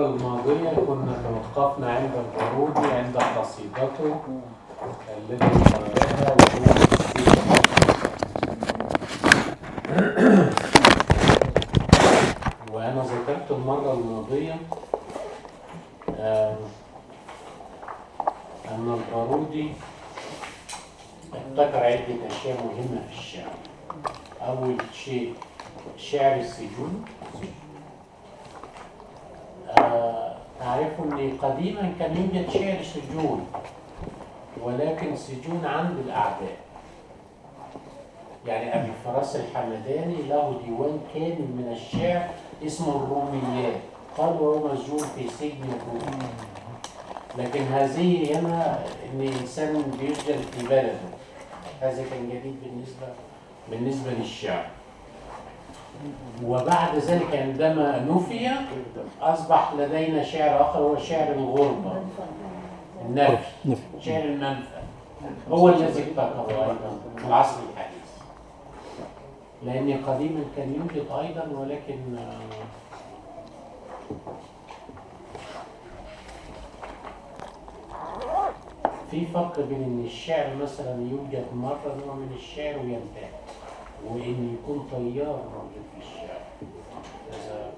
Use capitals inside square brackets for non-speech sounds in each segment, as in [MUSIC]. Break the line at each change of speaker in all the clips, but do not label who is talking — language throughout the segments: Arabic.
المرة الماضية كنا توقفنا عند البارودي عند قصيدته التي قالها. وأنا ذكرت المرة الماضية آه، أن البارودي ابتكر عدة أشياء مهمة في الشعر أول شيء شعر السجون آه، أن قديما كان يوجد شعر سجون ولكن سجون عند الأعداء. يعني أبي فراس الحمداني له ديوان كامل من الشعر اسمه الروميات. قال وهو مسجون في سجن الروم لكن هذه هنا إن إنسان بيسجن في بلده. هذا كان جديد بالنسبة بالنسبة للشعر. وبعد ذلك عندما نفي أصبح لدينا شعر آخر هو شعر الغربة. النفي.
نفي.
شعر المنفى. هو الذي ابتكره أيضا في العصر الحديث. لأن قديما كان يوجد أيضا ولكن في فرق بين إن الشعر مثلا يوجد مرة نوع من الشعر وينتهي وإن يكون طيار موجود في الشعر. هذا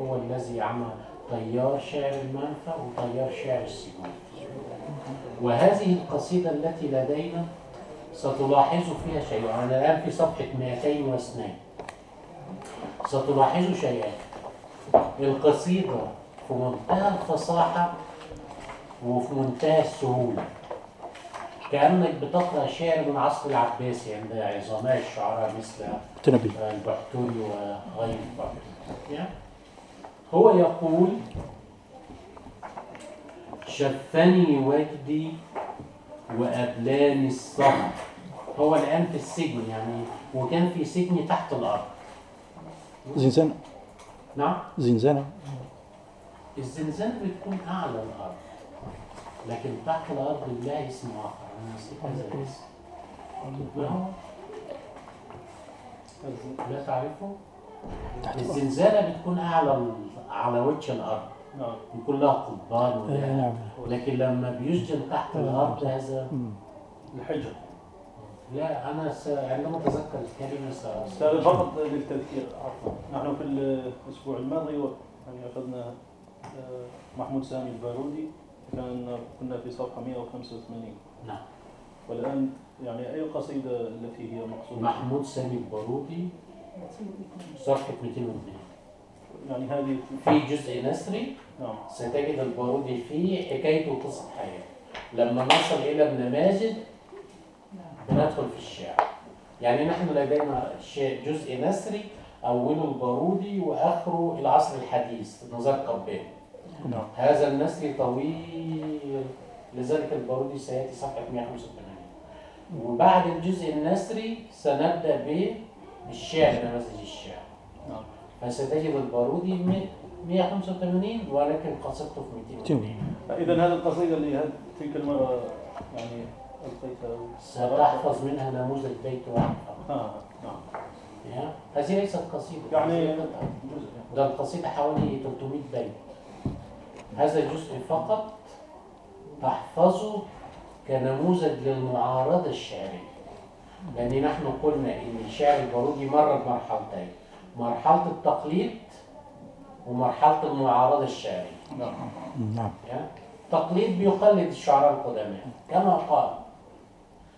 هو الذي عمل طيار شعر المنفى وطيار شعر السجون وهذه القصيدة التي لدينا ستلاحظوا فيها شيء أنا الآن في صفحة 202 ستلاحظوا شيئا. القصيدة في منتهى الفصاحة وفي منتهى السهولة. كأنك بتقرأ شعر من عصر العباسي عند عظماء الشعراء مثل
تنبي
البحتري وغير البحتري هو يقول شفني وجدي وأبلاني الصهر هو الآن في السجن يعني وكان في سجن تحت الأرض.
زنزانة.
نعم.
زنزانة.
الزنزانة بتكون أعلى الأرض لكن تحت الأرض لله اسم آخر. لا تعرفه؟ الزنزانة بتكون أعلى على وجه الأرض.
نعم
يكون لها قضبان
آه،
ولا
نعم.
لكن لما بيسجن تحت الأرض هذا.
الحجر.
لا أنا س... عندما أتذكر الكلمة س...
أستاذ فقط للتذكير. عفوا. نحن في الأسبوع الماضي يعني أخذنا آه، محمود سامي البارودي كان كنا في صفحة 185
نعم.
والآن يعني أي قصيدة التي هي مقصودة؟
محمود سامي البارودي صفحة 202
يعني هذه
في جزء نثري
نعم.
ستجد البارودي فيه حكايته قصة حياة. لما نصل إلى ابن ماجد بندخل في الشعر. يعني نحن لدينا جزء نثري أوله البارودي وآخره العصر الحديث نزار قباني
نعم.
هذا النثري طويل. لذلك البارودي سيأتي صفحة 185 وبعد الجزء النثري سنبدأ بالشعر نماذج الشعر.
نعم.
فستجد البارودي م- 185 ولكن قصدته في 200
اذا هذه القصيده اللي تلك المرة يعني القيتها
ستحفظ منها نموذج بيت واحد فقط.
آه نعم؟
هذه ليست قصيدة.
يعني. جزء
ده القصيدة حوالي 300 بيت. هذا الجزء فقط. تحفظه كنموذج للمعارضة الشعرية. لأن نحن قلنا إن الشعر البارودي مر بمرحلتين مرحلة التقليد ومرحلة المعارضة الشعرية.
نعم؟
تقليد بيقلد الشعراء القدماء. كما قال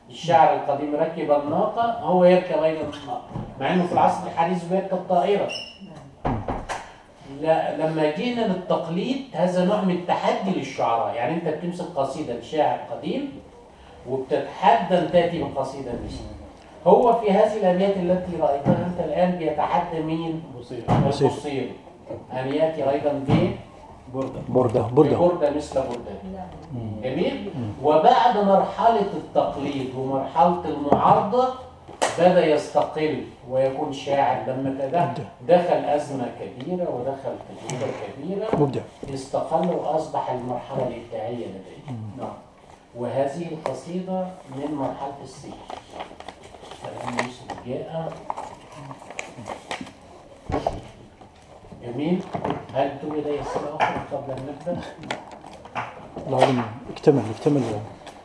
الشاعر القديم ركب الناقة هو يركب أيضا الناقة مع أنه في العصر الحديث بيركب طائرة. لما جينا للتقليد هذا نوع من التحدي للشعراء. يعني أنت بتمسك قصيدة لشاعر قديم وبتتحدى أن تأتي بقصيدة مثله هو في هذه الأبيات التي رأيتها أنت الآن بيتحدى مين؟
بصير.
البصير أن يأتي أيضا ب؟
برده
بردة بردة
بردة مثل بردة جميل؟ وبعد مرحلة التقليد ومرحلة المعارضة بدأ يستقل ويكون شاعر لما تد- دخل أزمة كبيرة ودخل تجربة كبيرة.
مبدع.
استقل وأصبح المرحلة الإبداعية لديه.
نعم.
وهذه القصيدة من مرحلة السير. الآن يوسف. جاء. جميل. هل أسئلة أخرى قبل أن نبدأ؟
العلم اكتمل اكتمل.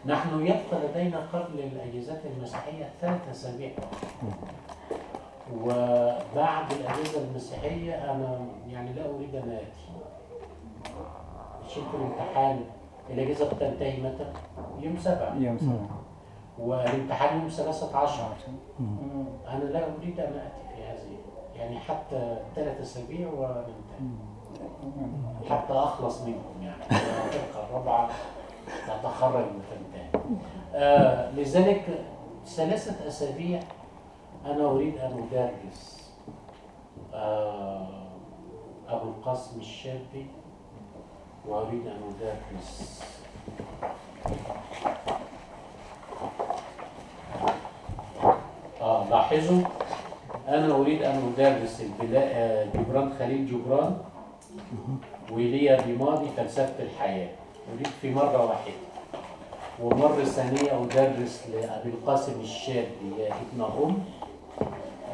نحن يبقى لدينا قبل الأجازات المسيحية ثلاث أسابيع. وبعد الأجازة المسيحية أنا يعني لا أريد أن آتي. شلت الامتحان. الأجازة بتنتهي متى؟ يوم سبعة.
يوم سبعة.
والامتحان يوم ثلاثة عشر. أنا لا أريد أن آتي في هذه. يعني حتى ثلاث أسابيع وننتهي. حتى أخلص منكم يعني. الرابعة. تتخرج وتنتهي آه لذلك ثلاثة أسابيع أنا أريد أن أدرس آه أبو القاسم الشابي وأريد أن أدرس آه لاحظوا أنا أريد أن أدرس البلا... آه، جبران خليل جبران وإيليا بماضي فلسفة الحياة. أريد في مرة واحدة. ومرة ثانية أدرس لأبي القاسم الشابي يا ابن أم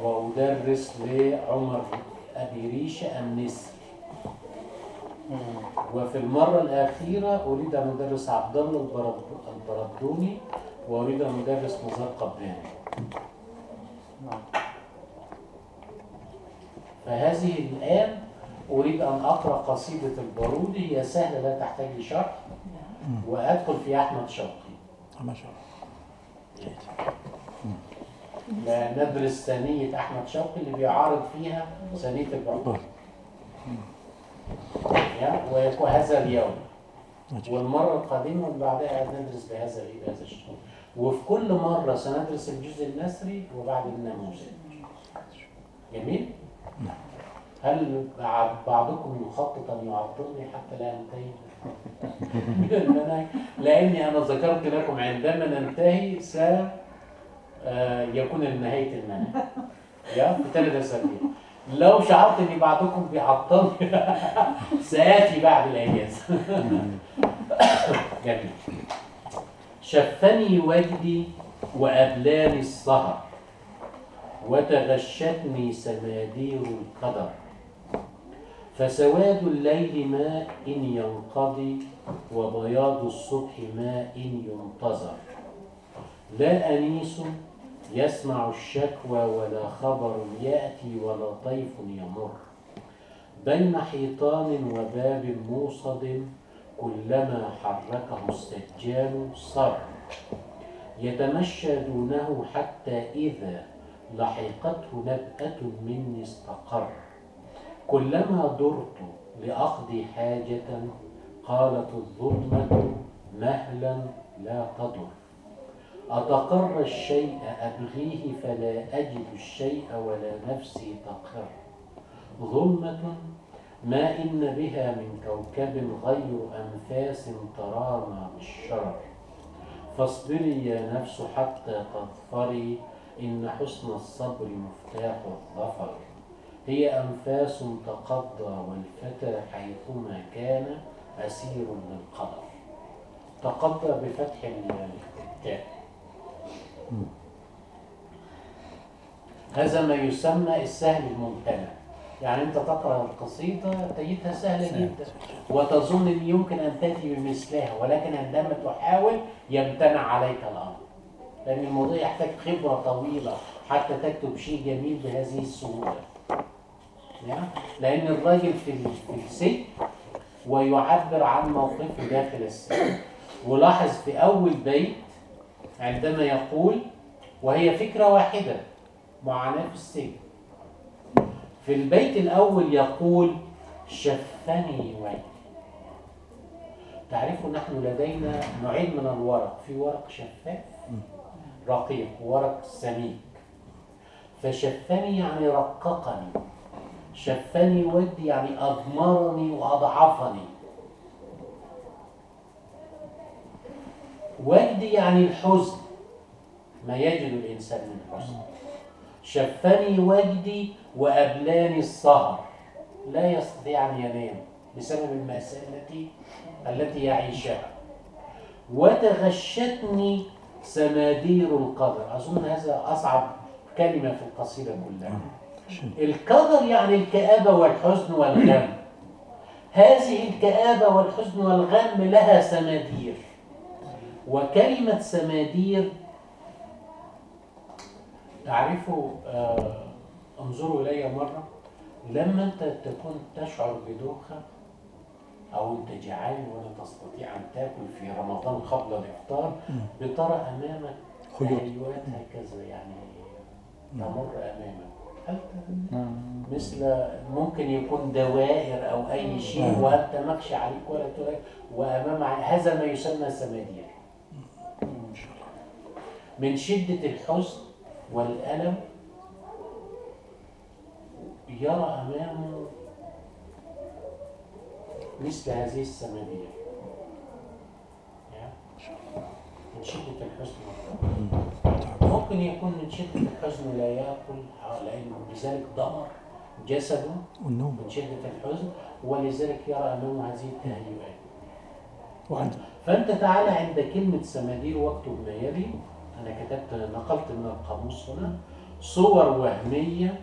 وأدرس لعمر أبي ريشة النسر. وفي المرة الأخيرة أريد أن أدرس عبد الله البرد- البردوني وأريد أن أدرس نزار قباني
نعم.
فهذه الآن أريد أن أقرأ قصيدة البارودي هي سهلة لا تحتاج لشرح وأدخل في أحمد شوقي.
ما شاء الله.
ندرس ثانية أحمد شوقي اللي بيعارض فيها ثانية البعوض. يا ويكون هذا اليوم. والمرة القادمة واللي بعدها ندرس بهذا بهذا الشيء وفي كل مرة سندرس الجزء النثري وبعد النموذج. جميل؟ هل بعض- بعضكم يخطط أن يعطلني حتى لا أنتهي [LAUGHS] من؟ لأني أنا ذكرت لكم عندما ننتهي س آه، يكون نهاية المنهج [LAUGHS] يا في ثلاث أسابيع. لو شعرت ان بعضكم بيعطلني [LAUGHS] سآتي بعد الأجازة جميل. شفني وجدي وأبلاني السهر وتغشتني سمادير القدر. فسواد الليل ما إن ينقضي وبياض الصبح ما إن ينتظر. لا أنيس يسمع الشكوى ولا خبر يأتي ولا طيف يمر. بين حيطان وباب موصد كلما حركه السجان صر. يتمشى دونه حتى إذا لحقته نبأة مني استقر. كلما درت لأقضي حاجة قالت الظلمة مهلا لا تضر. أتقر الشيء أبغيه فلا أجد الشيء ولا نفسي تقر. ظلمة ما إن بها من كوكب غير أنفاس ترامى بالشرر. فاصبري يا نفس حتى تظفري إن حسن الصبر مفتاح الظفر. هي أنفاس تقضى والفتى حيثما كان أسير للقدر تقضى بفتح التاء. هذا ما يسمى السهل الممتنع. يعني أنت تقرأ القصيدة تجدها سهلة. جدا. وتظن إن يمكن أن تأتي بمثلها ولكن عندما تحاول يمتنع عليك الأمر. لأن الموضوع يحتاج خبرة طويلة حتى تكتب شيء جميل بهذه السهولة. لأن الراجل في ال- في السجن ويعبر عن موقفه داخل السجن. ولاحظ في أول بيت عندما يقول وهي فكرة واحدة معاناة في السجن. في البيت الأول يقول شفني وجهي تعرفوا نحن لدينا نوعين من الورق. في ورق شفاف رقيق وورق سميك. فشفني يعني رققني. شفني ودي يعني أضمرني وأضعفني. وجدي يعني الحزن ما يجد الإنسان من حزن شفني وجدي وأبلاني السهر لا يستطيع أن ينام بسبب المأساة التي التي يعيشها. وتغشتني سمادير القدر. أظن هذا أصعب كلمة في القصيدة كلها. الكدر يعني الكآبة والحزن والغم. [COUGHS] هذه الكآبة والحزن والغم لها سمادير. وكلمة سمادير تعرفوا آه انظروا إلي مرة. لما أنت تكون تشعر بدوخة أو أنت جعان ولا تستطيع أن تأكل في رمضان قبل الإفطار بترى أمامك
خيوط.
هكذا يعني تمر أمامك. هل مثل ممكن يكون دوائر أو أي شيء
نعم.
وأنت مخشى عليك ولا ترى وأمام هذا ما يسمى سمادير من شدة الحزن والألم يرى أمامه مثل هذه السمادير. من شدة الحزن والألم. ممكن يكون من شدة الحزن لا يأكل لأنه لذلك دمر جسده
والنوم.
من شدة الحزن ولذلك يرى أمامه هذه التهيؤات
وعند.
فأنت تعالى عند كلمة سمادير واكتب ما يلي أنا كتبت نقلت من القاموس هنا. صور وهمية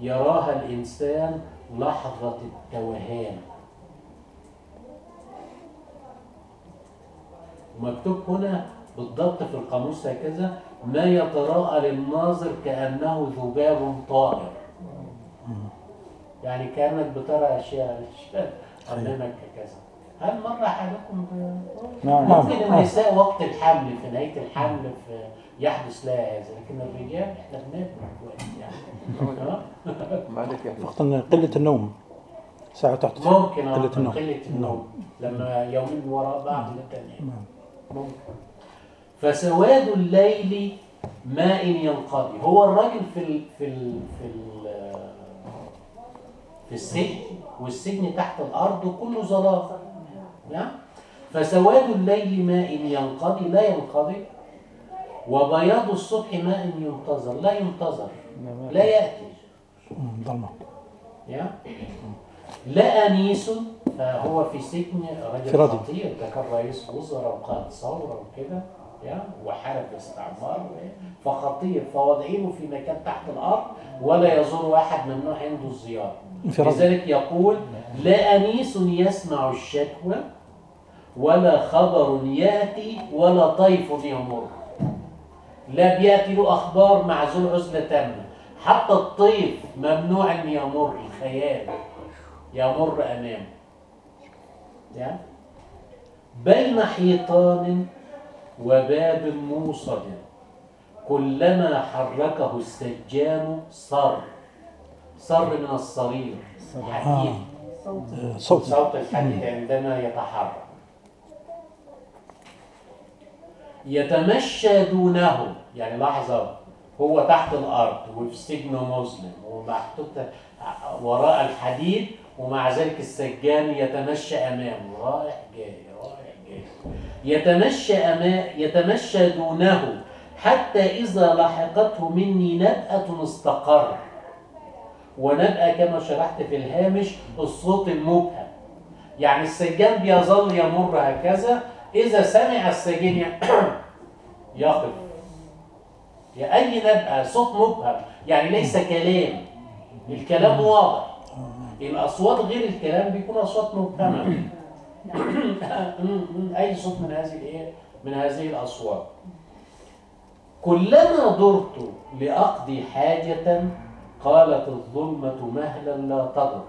يراها الإنسان لحظة التوهان. مكتوب هنا بالضبط في القاموس هكذا ما يتراءى للناظر كأنه ذباب طائر. يعني كأنك بترى أشياء. [LAUGHS] أمامك هكذا هل مر ب...
نعم.
نعم.
ممكن النساء وقت الحمل في نهاية الحمل في يحدث لها هذا لكن الرجال إحنا بناكل دلوقتي يعني.
يعني
فقط إن قلة النوم. ساعة تحت
ممكن آه،
قلة النوم.
قلة النوم. لما يومين وراء بعض لا تنام ممكن. فسواد الليل ماء ينقضي. هو الراجل في ال في ال في ال في السجن والسجن تحت الأرض كله ظلام نعم. فسواد الليل ماء ينقضي لا ينقضي. وبياض الصبح ماء ينتظر لا ينتظر لا
يأتي.
يا. لا أنيس فهو في سجن رجل. خطير ده كان رئيس وزراء وقائد ثورة وكده. وحارب الاستعمار فخطير فوضعينه في مكان تحت الأرض ولا يزور أحد ممنوع عنده الزيارة. لذلك يقول لا أنيس يسمع الشكوى ولا خبر يأتي ولا طيف يمر. لا بيأتي له أخبار معزول عزلة تامة. حتى الطيف ممنوع أن يمر الخيال يمر أمامه؟ بين حيطان وباب موصد. كلما حركه السجان صر. صر من الصرير حديد
آه، صوت.
صوت الحديد عندما يتحرك. يتمشى دونه. يعني لحظة. هو تحت الأرض وفي سجن مسلم. ومحطوط وراء الحديد. ومع ذلك السجان يتمشى أمامه. رايح جاي رايح جاي. يتمشى يتمشى دونه حتى إذا لحقته مني نبأة استقر. ونبأة كما شرحت في الهامش الصوت المبهم. يعني السجان بيظل يمر هكذا. إذا سمع السجين يقف. [COUGHS] يا أي نبأة؟ صوت مبهم. يعني ليس كلام. الكلام واضح. الأصوات غير الكلام بيكون أصوات مبهمة. أي صوت من هذه الإيه؟ من هذه الأصوات. كلما درت لأقضي حاجة قالت الظلمة مهلا لا تضر.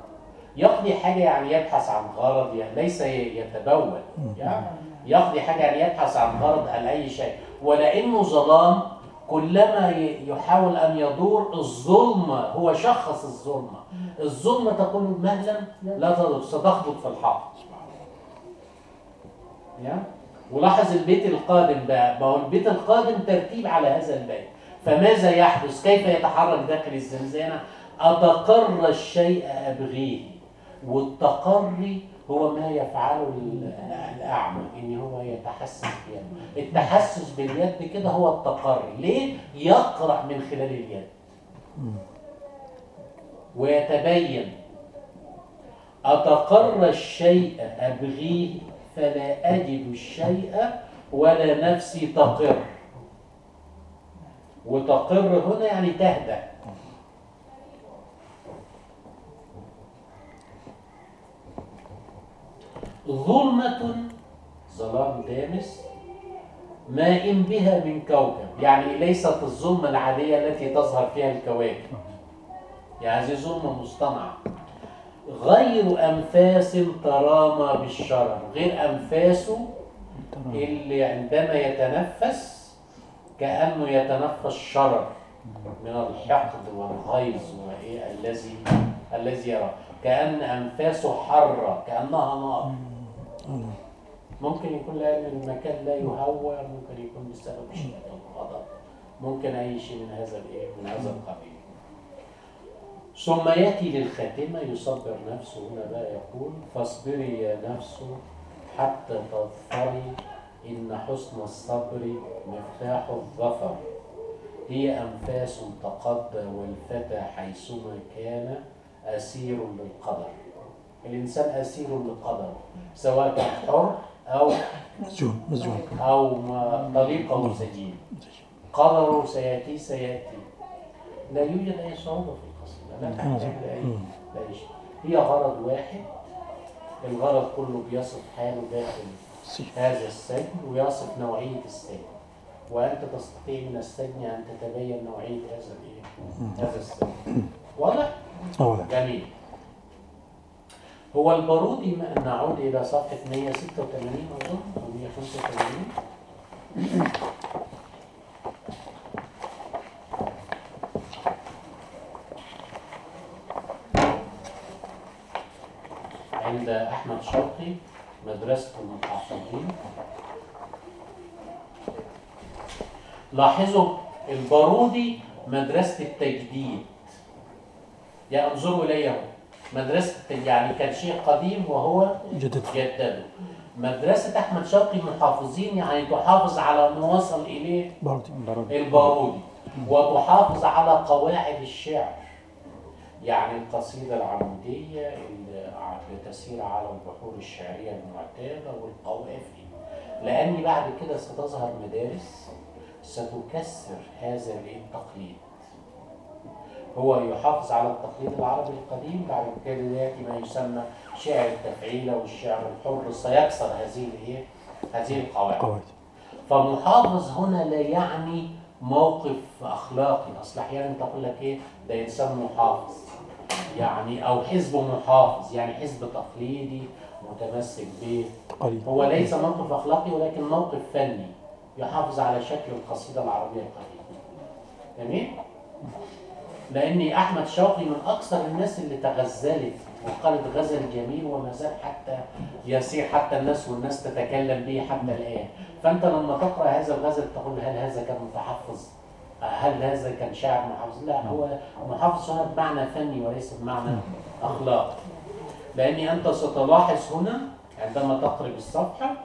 يقضي حاجة يعني يبحث عن غرض يعني ليس يتبول. يعني يقضي حاجة يعني يبحث عن غرض عن أي شيء. ولأنه ظلام كلما يحاول أن يدور الظلمة هو شخص الظلمة. الظلمة تقول مهلا لا تضر ستخبط في الحق. ولاحظ البيت القادم بقى ما هو البيت القادم ترتيب على هذا البيت. فماذا يحدث؟ كيف يتحرك داخل الزنزانة أتقر الشيء أبغيه. والتقري هو ما يفعله ال- الأعمى إن هو يتحسس بيده التحسس باليد كده هو التقري ليه؟ يقرأ من خلال اليد. ويتبين. أتقر الشيء أبغيه. فلا أجد الشيء ولا نفسي تقر. وتقر هنا يعني تهدى ظلمة ظلام دامس ما إن بها من كوكب. يعني ليست الظلمة العادية التي تظهر فيها الكواكب. يعني هذه ظلمة مصطنعة. غير أنفاس ترامى بالشرر غير أنفاسه اللي عندما يتنفس كأنه يتنفس شرر من الحقد والغيظ الذي الذي يرى. كأن أنفاسه حرة كأنها نار. ممكن يكون لأن المكان لا يهوى ممكن يكون بسبب شدة الغضب. ممكن أي شيء من هذا من هذا القبيل. ثم يأتي للخاتمة يصبر نفسه هنا بقى يقول فاصبري يا نفس حتى تظفري إن حسن الصبر مفتاح الظفر. هي أنفاس تقضى والفتى حيثما كان أسير للقدر. الإنسان أسير للقدر سواء كان حر أو
مسجون
أو ما طليقه سجين. قدره سيأتي سيأتي. لا يوجد أي صعوبة في لا تحتاج لأي لأي شيء هي غرض واحد الغرض كله بيصف حاله داخل هذا السجن ويصف نوعية السجن. وأنت تستطيع من السجن أن تتبين نوعية هذا الإيه؟ هذا السجن. واضح؟
أولا
جميل. هو البارودي نعود إلى صفحة 186 أظن أو 185 عند أحمد شوقي مدرسة المحافظين لاحظوا البارودي مدرسة التجديد. يعني أنظروا إليه. مدرسة التجديد يعني كان شيء قديم وهو
جدد.
جدده مدرسة أحمد شوقي محافظين يعني تحافظ على ما وصل إليه البارودي. وتحافظ على قواعد الشعر. يعني القصيدة العمودية اللي بتسير على البحور الشعرية المعتادة والقوافي لأن بعد كده ستظهر مدارس ستكسر هذا التقليد. هو يحافظ على التقليد العربي القديم بعد كده يأتي ما يسمى شعر التفعيلة والشعر الحر. سيكسر هذه الايه؟ هذه القواعد.
قواعد
فمحافظ هنا لا يعني موقف أخلاقي. أصل أحيانا تقول لك إيه؟ ده إنسان محافظ. يعني أو حزب محافظ يعني حزب تقليدي متمسك به. هو ليس موقف أخلاقي ولكن موقف فني يحافظ على شكل القصيدة العربية القديمة. جميل؟ لأن أحمد شوقي من أكثر الناس اللي تغزلت وقالت غزل جميل وما زال حتى يسير حتى الناس والناس تتكلم به حتى الآن. فأنت لما تقرأ هذا الغزل تقول هل هذا كان متحفظ؟ هل هذا كان شاعر محافظ؟ لا هو محافظ هنا بمعنى فني وليس بمعنى اخلاقي لأني أنت ستلاحظ هنا عندما تقرب الصفحة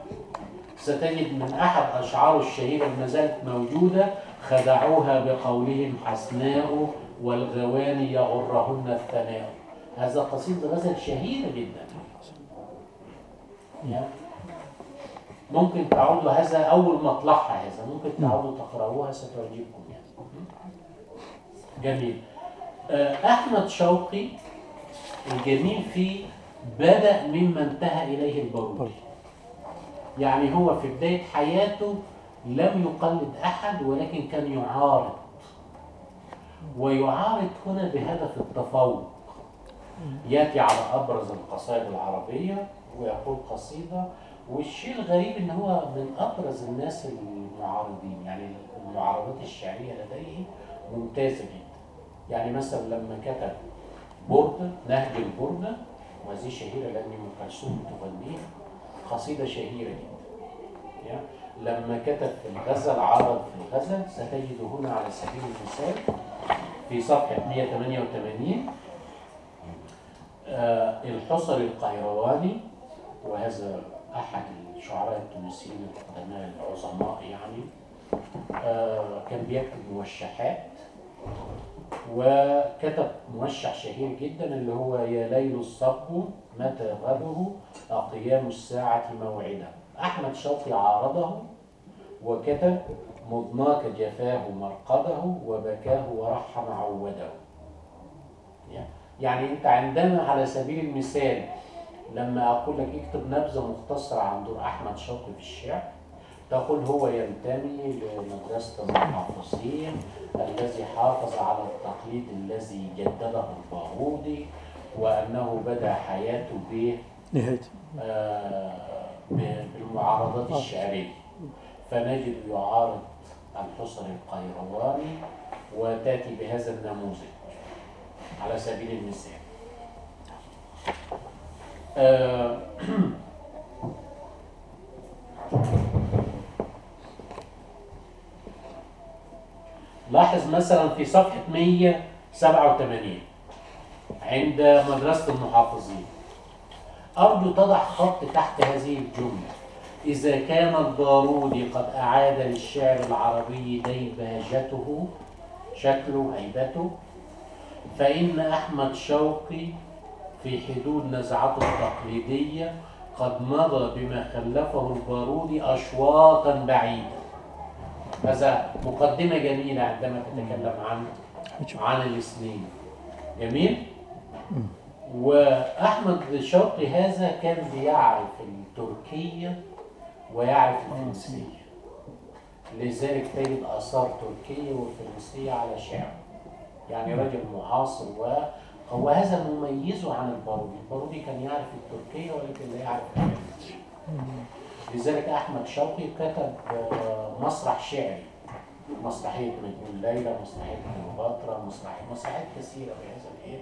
ستجد من أحد اشعاره الشهيره ما زالت موجودة خدعوها بقولهم حسناء والغواني يغرهن الثناء. هذا قصيدة غزل شهيرة جدا. ممكن تعودوا هذا أول مطلعها هذا ممكن تعودوا تقرأوها ستعجبكم. جميل. آه، أحمد شوقي الجميل فيه بدأ مما انتهى إليه البارودي يعني هو في بداية حياته لم يقلد أحد ولكن كان يعارض. ويعارض هنا بهدف التفوق. يأتي على أبرز القصائد العربية ويقول قصيدة والشيء الغريب إن هو من أبرز الناس المعارضين. يعني المعارضات الشعرية لديه ممتازة جدا. يعني مثلا لما كتب برده نهج البرده وهذه شهيرة لأن ام كلثوم تغنيها قصيدة شهيرة جدا. لما كتب في الغزل عرض في الغزل ستجد هنا على سبيل المثال في صفحة 188 آه الحصر القيرواني وهذا أحد الشعراء التونسيين القدماء العظماء يعني آه كان بيكتب موشحات وكتب موشح شهير جدا اللي هو يا ليل الصب متى غده أقيام الساعة موعده. أحمد شوقي عارضه وكتب مضناك جفاه مرقده وبكاه ورحم عوده. يعني أنت عندما على سبيل المثال لما أقول لك اكتب نبذة مختصرة عن دور أحمد شوقي في الشعر تقول هو ينتمي لمدرسة المحافظين الذي حافظ على التقليد الذي جدده البارودي وأنه بدأ حياته ب
نهاية
آه، بالمعارضات الشعرية. فنجد يعارض الحصري القيرواني وتأتي بهذا النموذج على سبيل المثال. [CLEARS THROAT] لاحظ مثلا في صفحة 187 عند مدرسة المحافظين. أرجو تضع خط تحت هذه الجملة. إذا كان البارودي قد أعاد للشعر العربي ديباجته شكله هيبته فإن أحمد شوقي في حدود نزعته التقليدية قد مضى بما خلفه البارودي أشواطا بعيدة هذا مقدمة جميلة عندما تتكلم عن عن الاثنين جميل؟ وأحمد شوقي هذا كان بيعرف التركية ويعرف الفرنسية. لذلك تجد آثار تركية وفرنسية على شعره يعني رجل معاصر وهو هذا مميزه عن البارودي. البارودي كان يعرف التركية ولكن لا يعرف الفرنسية. لذلك أحمد شوقي كتب آه، مسرح شعري. مسرحية مجنون ليلى مسرحية كليوباترا مسرحية مسرحيات كثيرة بهذا الإيه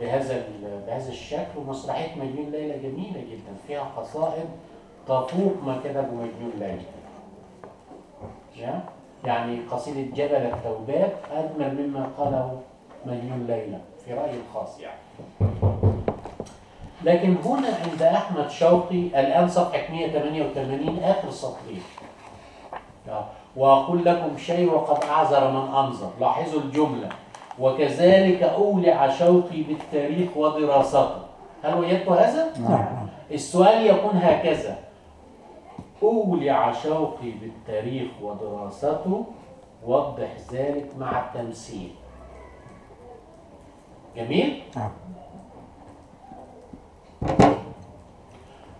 بهذا بهذا الشكل ومسرحية مجنون ليلى جميلة جدا. فيها قصائد تفوق ما كتبه مجنون ليلى؟ يعني قصيدة جبل التوبات أجمل مما قاله مجنون ليلى في رأيي الخاص يعني. لكن هنا عند أحمد شوقي الآن صفحة 188 آخر سطرين. وأقول لكم شيء وقد أعذر من أنظر. لاحظوا الجملة. وكذلك أولع شوقي بالتاريخ ودراسته. هل وجدت هذا؟
نعم.
السؤال يكون هكذا. أولع شوقي بالتاريخ ودراسته. وضح ذلك مع التمثيل. جميل؟
نعم.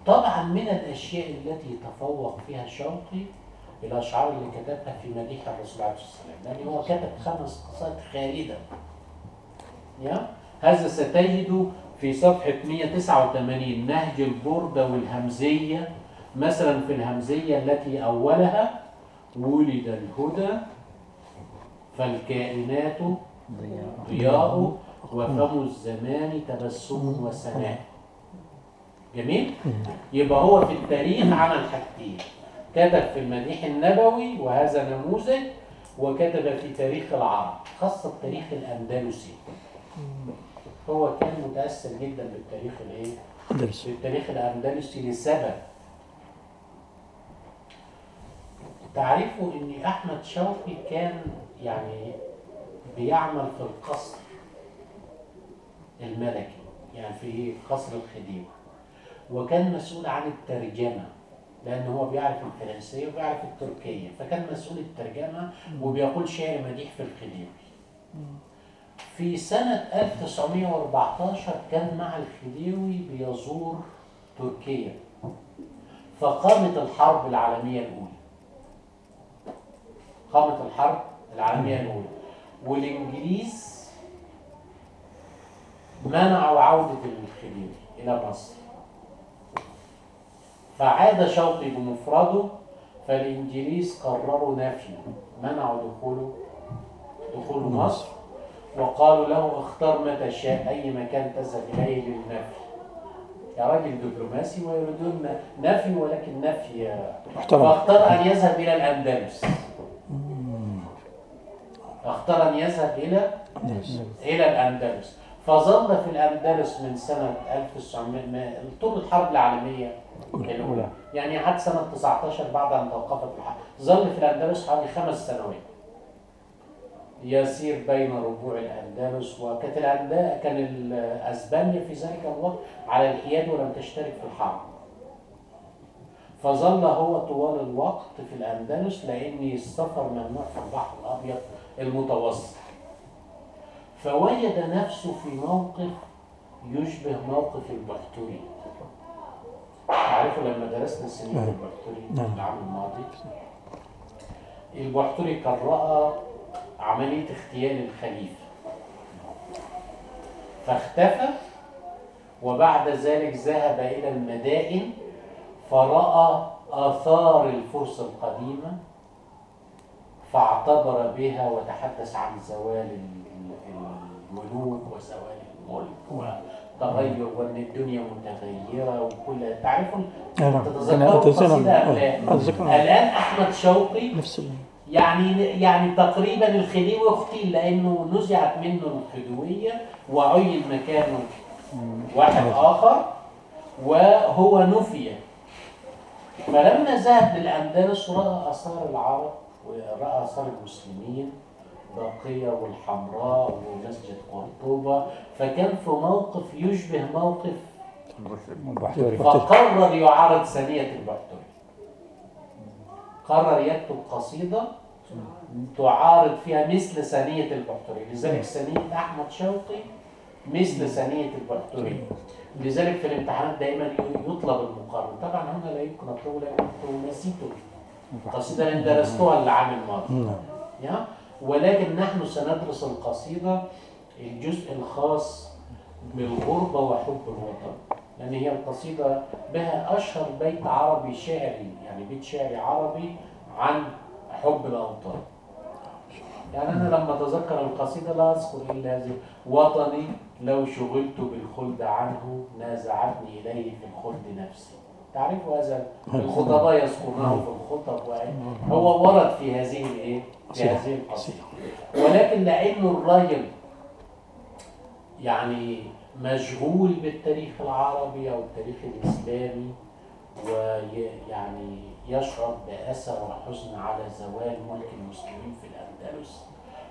طبعا من الأشياء التي تفوق فيها شوقي الاشعار اللي كتبها في مديح الرسول عليه الصلاة والسلام. لأن هو كتب خمس قصائد خالده يا؟ هذا ستجد في صفحة 189 نهج البرده والهمزية. مثلا في الهمزية التي أولها ولد الهدى فالكائنات ضياء وفم الزمان تبسم وسناء. جميل؟ يبقى هو في التاريخ عمل حاجتين. كتب في المديح النبوي وهذا نموذج وكتب في تاريخ العرب خاصة التاريخ الأندلسي. هو كان متأثر جدا بالتاريخ
الإيه؟
بالتاريخ الأندلسي لسبب. تعرفوا إن أحمد شوقي كان يعني بيعمل في القصر الملكي يعني في قصر الخديوي وكان مسؤول عن الترجمة لأن هو بيعرف الفرنسية وبيعرف التركية فكان مسؤول الترجمة وبيقول شعر مديح في الخديوي في سنة 1914 كان مع الخديوي بيزور تركيا فقامت الحرب العالمية الأولى. قامت الحرب العالمية الأولى. والإنجليز منعوا عودة الخديوي إلى مصر. فعاد شوقي بمفرده فالإنجليز قرروا نفيه منعوا دخوله دخول مصر وقالوا له اختار ما تشاء أي مكان تذهب إليه للنفي. يا راجل دبلوماسي ويريدون نفي ولكن نفي
محترم.
فاختار أن يذهب إلى الأندلس. اختار أن يذهب إلى إلى الأندلس. فظل في الأندلس من سنة 1900 ما- طول الحرب العالمية الأولى. يعني حتى سنة 19 بعد أن توقفت الحرب ظل في الأندلس حوالي خمس سنوات. يسير بين ربوع الأندلس وكانت كان ال- أسبانيا في ذلك الوقت على الحياد ولم تشترك في الحرب. فظل هو طوال الوقت في الأندلس لأن السفر ممنوع في البحر الأبيض المتوسط. فوجد نفسه في موقف يشبه موقف البحتري تعرفوا لما درسنا السنين
نعم.
البحتري
نعم.
العام الماضي البحتري كان رأى عملية اغتيال الخليفة فاختفى وبعد ذلك ذهب إلى المدائن فرأى آثار الفرس القديمة فاعتبر بها وتحدث عن زوال ال- ال- الملوك وزوال الملك وتغير وان الدنيا متغيرة وكل تعرفوا
نعم.
تتذكروا
أتذكر.
الآن أحمد شوقي
نفس.
يعني يعني تقريبا الخديوي اغتيل لأنه نزعت منه الخديويه وعين مكانه واحد آخر وهو نفي فلما ذهب للأندلس رأى آثار العرب ورأى آثار المسلمين باقية والحمراء ومسجد قرطبة. فكان في موقف يشبه موقف فقرر يعارض ثانية البحتري قرر يكتب قصيدة تعارض فيها مثل ثانية البحتري لذلك ثانية أحمد شوقي مثل ثانية البحتري لذلك في الامتحانات دائما يطلب المقارنة طبعا هنا لا يمكن أطلبه لأنه نسيته القصيدة اللي درستوها العام الماضي.
نعم.
يا؟ ولكن نحن سندرس القصيدة الجزء الخاص بالغربة وحب الوطن. لأن هي القصيدة بها أشهر بيت عربي شعري يعني بيت شعري عربي عن حب الأوطان. يعني أنا لما أتذكر القصيدة لا أذكر إلا هذه وطني لو شغلت بالخلد عنه نازعتني إليه في الخلد نفسي. تعرفوا هذا الخطباء يذكرونه في الخطب وإيه؟ هو ورد في هذه الايه؟ في. هذه القصيده ولكن لأنه الراجل يعني مشغول بالتاريخ العربي أو التاريخ الإسلامي ويعني يشعر بأثر وحزن على زوال ملك المسلمين في الأندلس.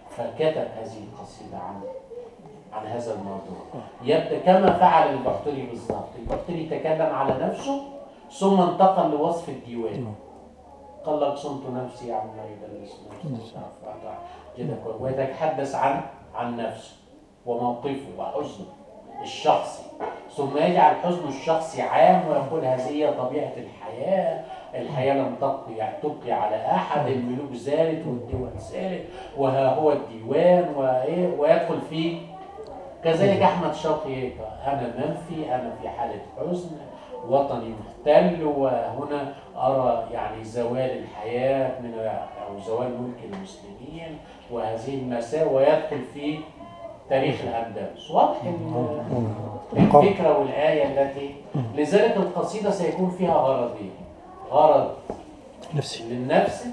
فكتب هذه القصيدة عن عن هذا الموضوع. يبدأ كما فعل البحتري بالضبط البحتري تكلم على نفسه ثم انتقل لوصف الديوان. قال لك صمت نفسي عما يدلس نفسي ويتحدث عن عن نفسه وموقفه وحزنه الشخصي. ثم يجعل حزنه الشخصي عام ويقول هذه هي طبيعة الحياة. الحياة لم تبقي تبقي على أحد. الملوك زالت والدول زالت. وها هو الديوان وإيه ويدخل فيه كذلك أحمد شوقي أنا منفي أنا في حالة حزن. وطني محتل وهنا أرى يعني زوال الحياة من أو زوال ملك المسلمين وهذه المساء ويدخل في تاريخ الأندلس. واضح ال- الفكرة والآية التي لذلك القصيدة سيكون فيها غرضين غرض
نفسي.
للنفس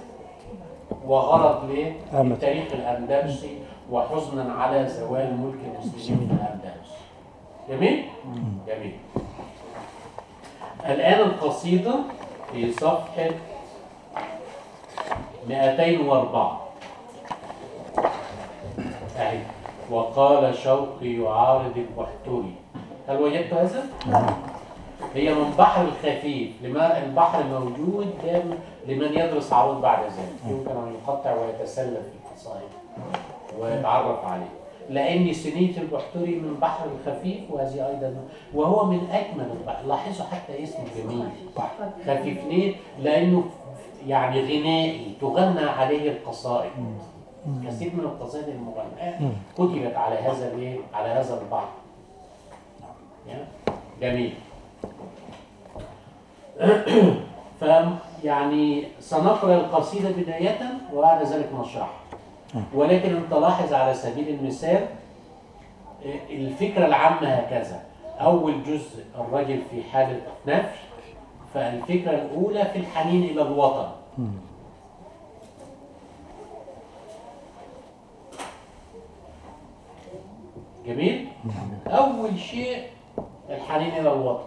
وغرض. للتاريخ الأندلسي وحزنا على زوال ملك المسلمين في الأندلس. جميل؟ جميل. الآن القصيدة في صفحة 204 أهي. وقال شوقي يعارض البحتري هل وجدت هذا؟ هي من بحر الخفيف. لما البحر موجود لمن يدرس عروض بعد ذلك. يمكن أن يقطع ويتسلى في القصائد ويتعرف عليه. لأن سنية البحتري من بحر الخفيف وهذه أيضا وهو من أجمل البحر. لاحظوا حتى اسمه جميل. خفيف ليه؟ لأنه يعني غنائي تغنى عليه القصائد. كثير من القصائد المغناه كتبت على هذا الإيه؟ على هذا البحر؟ جميل. [CLEARS THROAT] ف يعني سنقرأ القصيدة بداية وبعد ذلك نشرحها. ولكن انت لاحظ على سبيل المثال الفكرة العامة هكذا. أول جزء الرجل في حاله نفي فالفكرة الأولى في الحنين إلى الوطن. جميل؟ أول شيء الحنين إلى الوطن.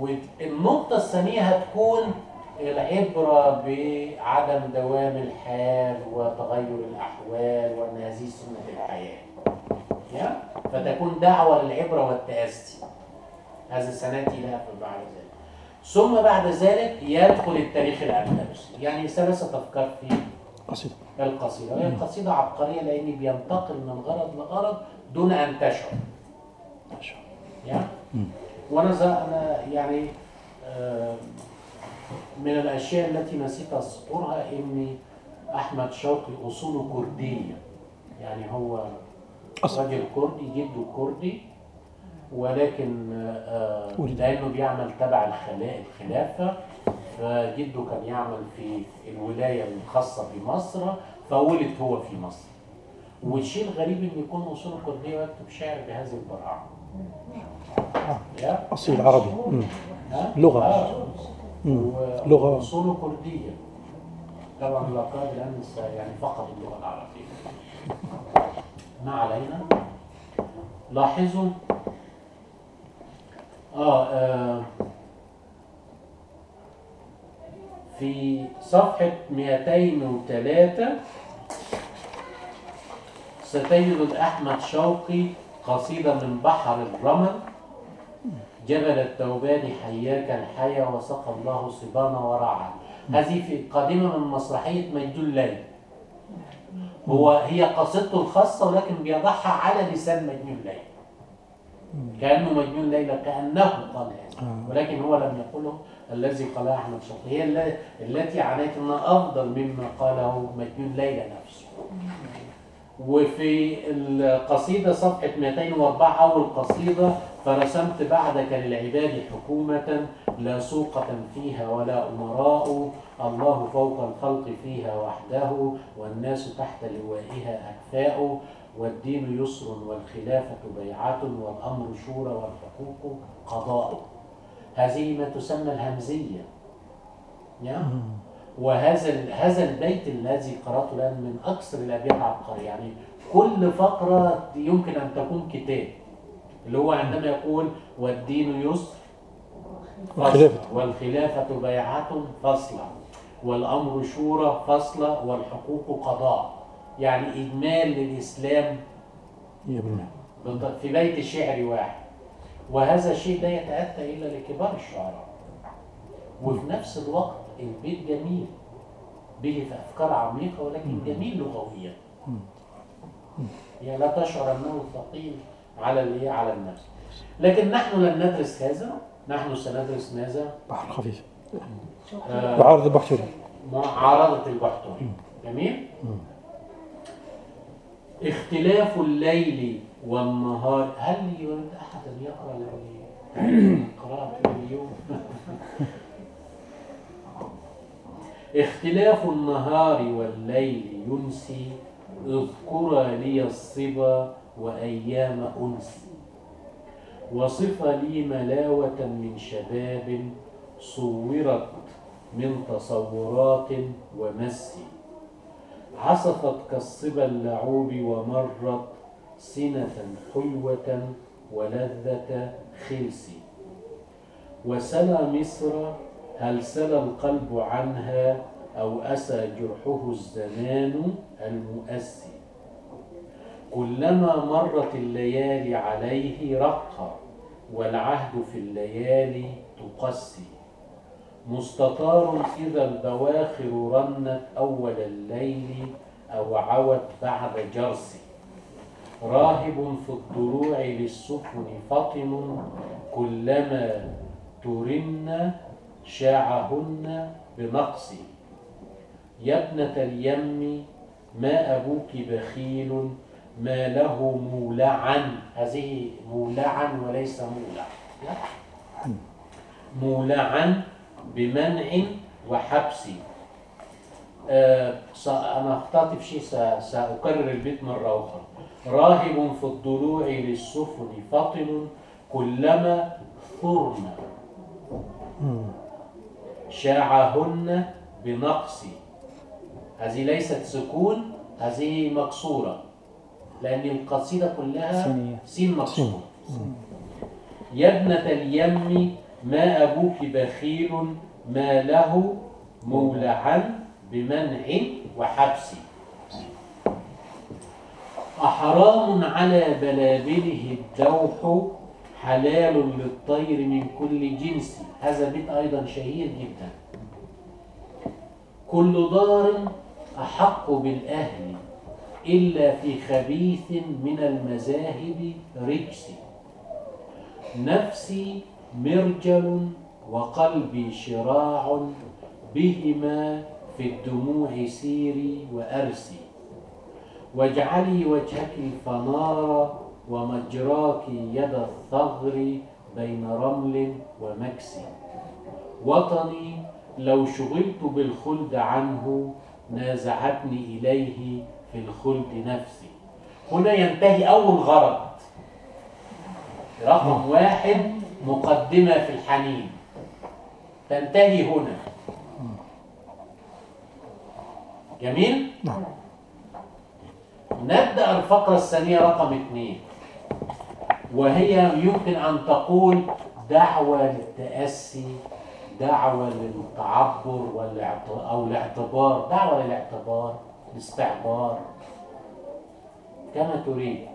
والنقطة الثانية هتكون العبرة بعدم دوام الحال وتغير الأحوال وأن هذه سنة الحياة. يا؟ فتكون دعوة للعبرة والتأسي. هذا سنأتي لها في بعد ذلك. ثم بعد ذلك يدخل التاريخ الأندلسي، يعني ثلاثة أفكار في
قصيدة
القصيدة، وهي القصيدة عبقرية لأن بينتقل من غرض لغرض دون أن تشعر. يا وأنا ز- أنا يعني آه، من الأشياء التي نسيت اذكرها ان أحمد شوقي اصوله كردية. يعني هو. راجل كردي جده كردي. ولكن آه،. لأنه بيعمل تبع الخلا- الخلافة. فجده كان يعمل في الولاية الخاصة بمصر فولد هو في مصر. والشيء الغريب ان يكون اصوله كردية ويكتب شعر بهذه البراعة. يا؟
أصيل عربي. مم.
ها؟
لغة. مم.
و-
لغة.
وأصوله كردية طبعا الآن س- يعني فقد اللغة العربية ما علينا لاحظوا آه, آه في صفحة 203 ستجد أحمد شوقي قصيدة من بحر الرمل جبل التوبان حياك الحيا وسقى الله صبانا ورعى هذه في قادمة من مسرحية مجد الليل. هو هي قصيدته الخاصة ولكن بيضعها على لسان مجنون الليل. كأنه مجنون ليلى كأنه قال هذا ولكن هو لم يقله الذي قاله أحمد شوقي هي التي عنيت أنها أفضل مما قاله مجنون ليلى نفسه. وفي القصيدة صفحة 204 أول قصيدة فرسمت بعدك للعباد حكومة لا سوقة فيها ولا أمراء الله فوق الخلق فيها وحده والناس تحت لوائها أكفاء والدين يسر والخلافة بيعة والأمر شورى والحقوق قضاء. هذه ما تسمى الهمزية. يا؟ وهذا هذا البيت الذي قراته الآن من أكثر الأبيات عبقرية يعني كل فقرة يمكن أن تكون كتاب. اللي هو عندما يقول والدين يسر فصل
والخلافة.
بيعة فصلة والأمر شورى فصلة والحقوق قضاء. يعني إجمال للإسلام في بيت شعري واحد. وهذا الشيء لا يتأتى إلا لكبار الشعراء. وفي نفس الوقت البيت جميل. به في أفكار عميقة ولكن جميل لغويا. يعني لا تشعر أنه ثقيل على الإيه على النفس. لكن نحن لن ندرس هذا. نحن سندرس ماذا؟
بحر خفيف.
آه،
وعارض البحتري
معارضة البحتري جميل؟ اختلاف الليل والنهار. هل يريد أحد أن يقرأ لي قراءة اليوم؟ [LAUGHS] اختلاف النهار والليل ينسي اذكر لي الصبا وأيام أنسي. وصف لي ملاوة من شباب صورت من تصورات ومس عصفت كالصبا اللعوب ومرت سنة حلوة ولذة خلس وسلى مصر هل سلى القلب عنها أو أسى جرحه الزمان المؤسي؟ كلما مرت الليالي عليه رقى والعهد في الليالي تقسي. مستطار إذا البواخر رنت أول الليل أو عوت بعد جرس راهب في الضلوع للسفن فطن كلما ترن شاعهن بنقص يا ابنة اليم ما أبوك بخيل ما له مولعا. هذه مولعا وليس مولع. مولعا بمنع وحبس. آه أنا أخطأت في شيء سأكرر البيت مرة أخرى. راهب في الضلوع للسفن فطن كلما ثرن. شاعهن بنقص هذه ليست سكون هذه مكسورة لأن القصيدة كلها. سين مكسور يا ابنة اليم ما أبوك بخيل ما له مولعا بمنع وحبس. أحرام على بلابله الدوح حلال للطير من كل جنس. هذا بيت أيضا شهير جدا. كل دار أحق بالأهل إلا في خبيث من المذاهب رجس. نفسي مرجل وقلبي شراع بهما في الدموع سيري وأرسي. واجعلي وجهك الفنار ومجراك يد الثغر بين رمل ومكس. وطني لو شغلت بالخلد عنه نازعتني إليه في الخلد نفسي. هنا ينتهي أول غرض. رقم واحد مقدمة في الحنين. تنتهي هنا. جميل؟
نعم.
نبدأ الفقرة الثانية رقم اثنين وهي يمكن أن تقول دعوة للتأسي دعوة للتعبر والاعت- أو الاعتبار دعوة للاعتبار الاستعبار كما تريد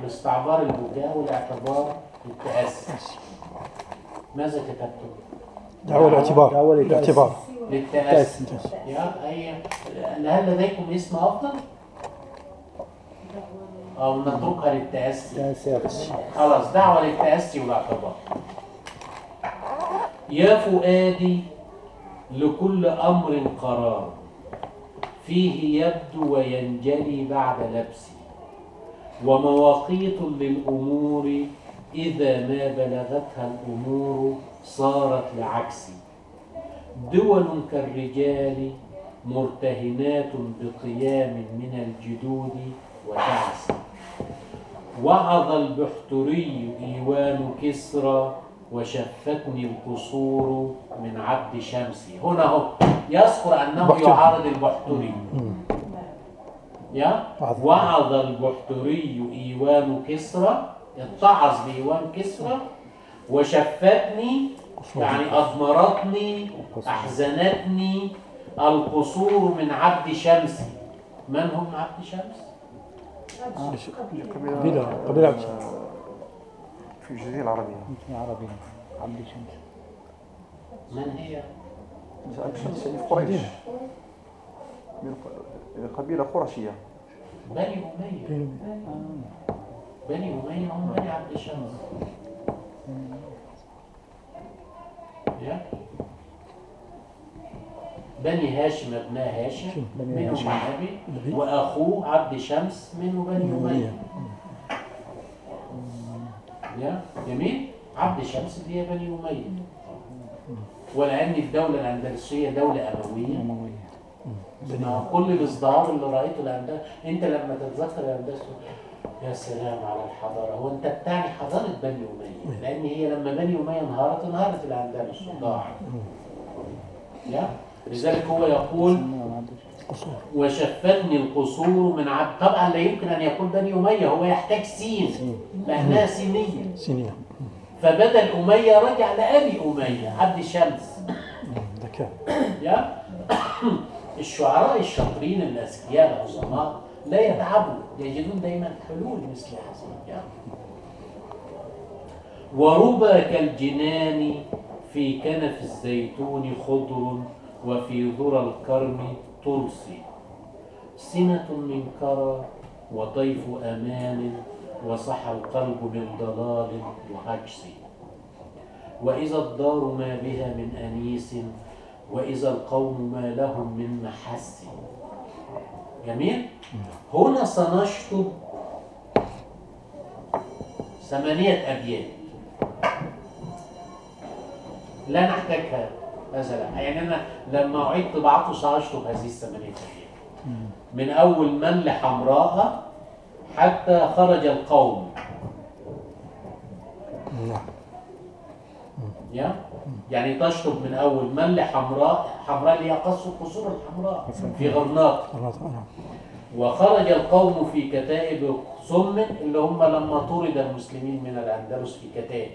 الاستعبار البكاء والاعتبار التأسي ماذا كتبتم؟
دعوة الاعتبار
دعوة للتأسي.
الاعتبار
للتأسي يا أي هل لديكم اسم أفضل؟ أو نتركها للتأسي
تأسي
خلاص دعوة للتأسي والاعتبار يا فؤادي لكل أمر قرار. فيه يبدو وينجلي بعد لبسي. ومواقيت للأمور إذا ما بلغتها الأمور صارت لعكسي. دول كالرجال مرتهنات بقيام من الجدود وتعسي. وعظ البحتري إيوان كسرى وشفتني القصور من عبد شمسي هنا هو. يذكر أنه
بحتري.
يعارض البحتري. يا؟
وعظ.
البحتري إيوان كسرى. اتعظ بإيوان كسرى. وشفتني يعني أضمرتني أحزنتني القصور من عبد شمس. من هم عبد شمس؟
قبيلة قبيلة عبد
في الجزيرة العربية.
عربي عبد شمس
من هي؟
عبد الشمس يعني في قريش من قبيلة قرشية.
بني أمية. بني أمية. هم بني عبد شمس يا بني هاشم ابناء هاشم منهم. النبي. وأخوه عبد شمس منه بني أمية. يا؟ جميل. عبد شمس هي بني أمية. ولأن الدولة الأندلسية دولة أموية.
أموية.
مع كل الازدهار اللي رأيته الأندلس. أنت لما تتذكر الأندلس يا سلام على الحضارة. هو أنت بتعني حضارة بني أمية. لأن هي لما بني أمية انهارت انهارت الأندلس. وضاعت يا؟ لذلك هو يقول وشفتني القصور من عبد طبعا لا يمكن أن يكون بني أمية هو يحتاج سين لأنها سينية.
سينية.
فبدل أمية رجع لأبي أمية عبد شمس
مم. ذكاء.
يا؟ [COUGHS] الشعراء الشاطرين الأذكياء العظماء لا يتعبوا يجدون دائما حلول مثل هذه. يا. وربى كالجنان في كنف الزيتون خضر وفي ذرى الكرم طلسي سنة من كرى وطيف أمان وصح القلب من ضلال وعجز. وإذا الدار ما بها من أنيس وإذا القوم ما لهم من محس. جميل؟ هنا سنشطب ثمانية أبيات. لا نحتاجها. هذا لا يعني أنا لما أعيد طباعته سأشطب هذه الثمانية أبيات من أول من لحمراء حتى خرج القوم.
نعم
يا؟ يعني تشطب من أول من لحمراء حمراء اللي هي قصر قصور الحمراء في
أنا
وخرج القوم في كتائب صم اللي هم لما طرد المسلمين من الأندلس في كتائب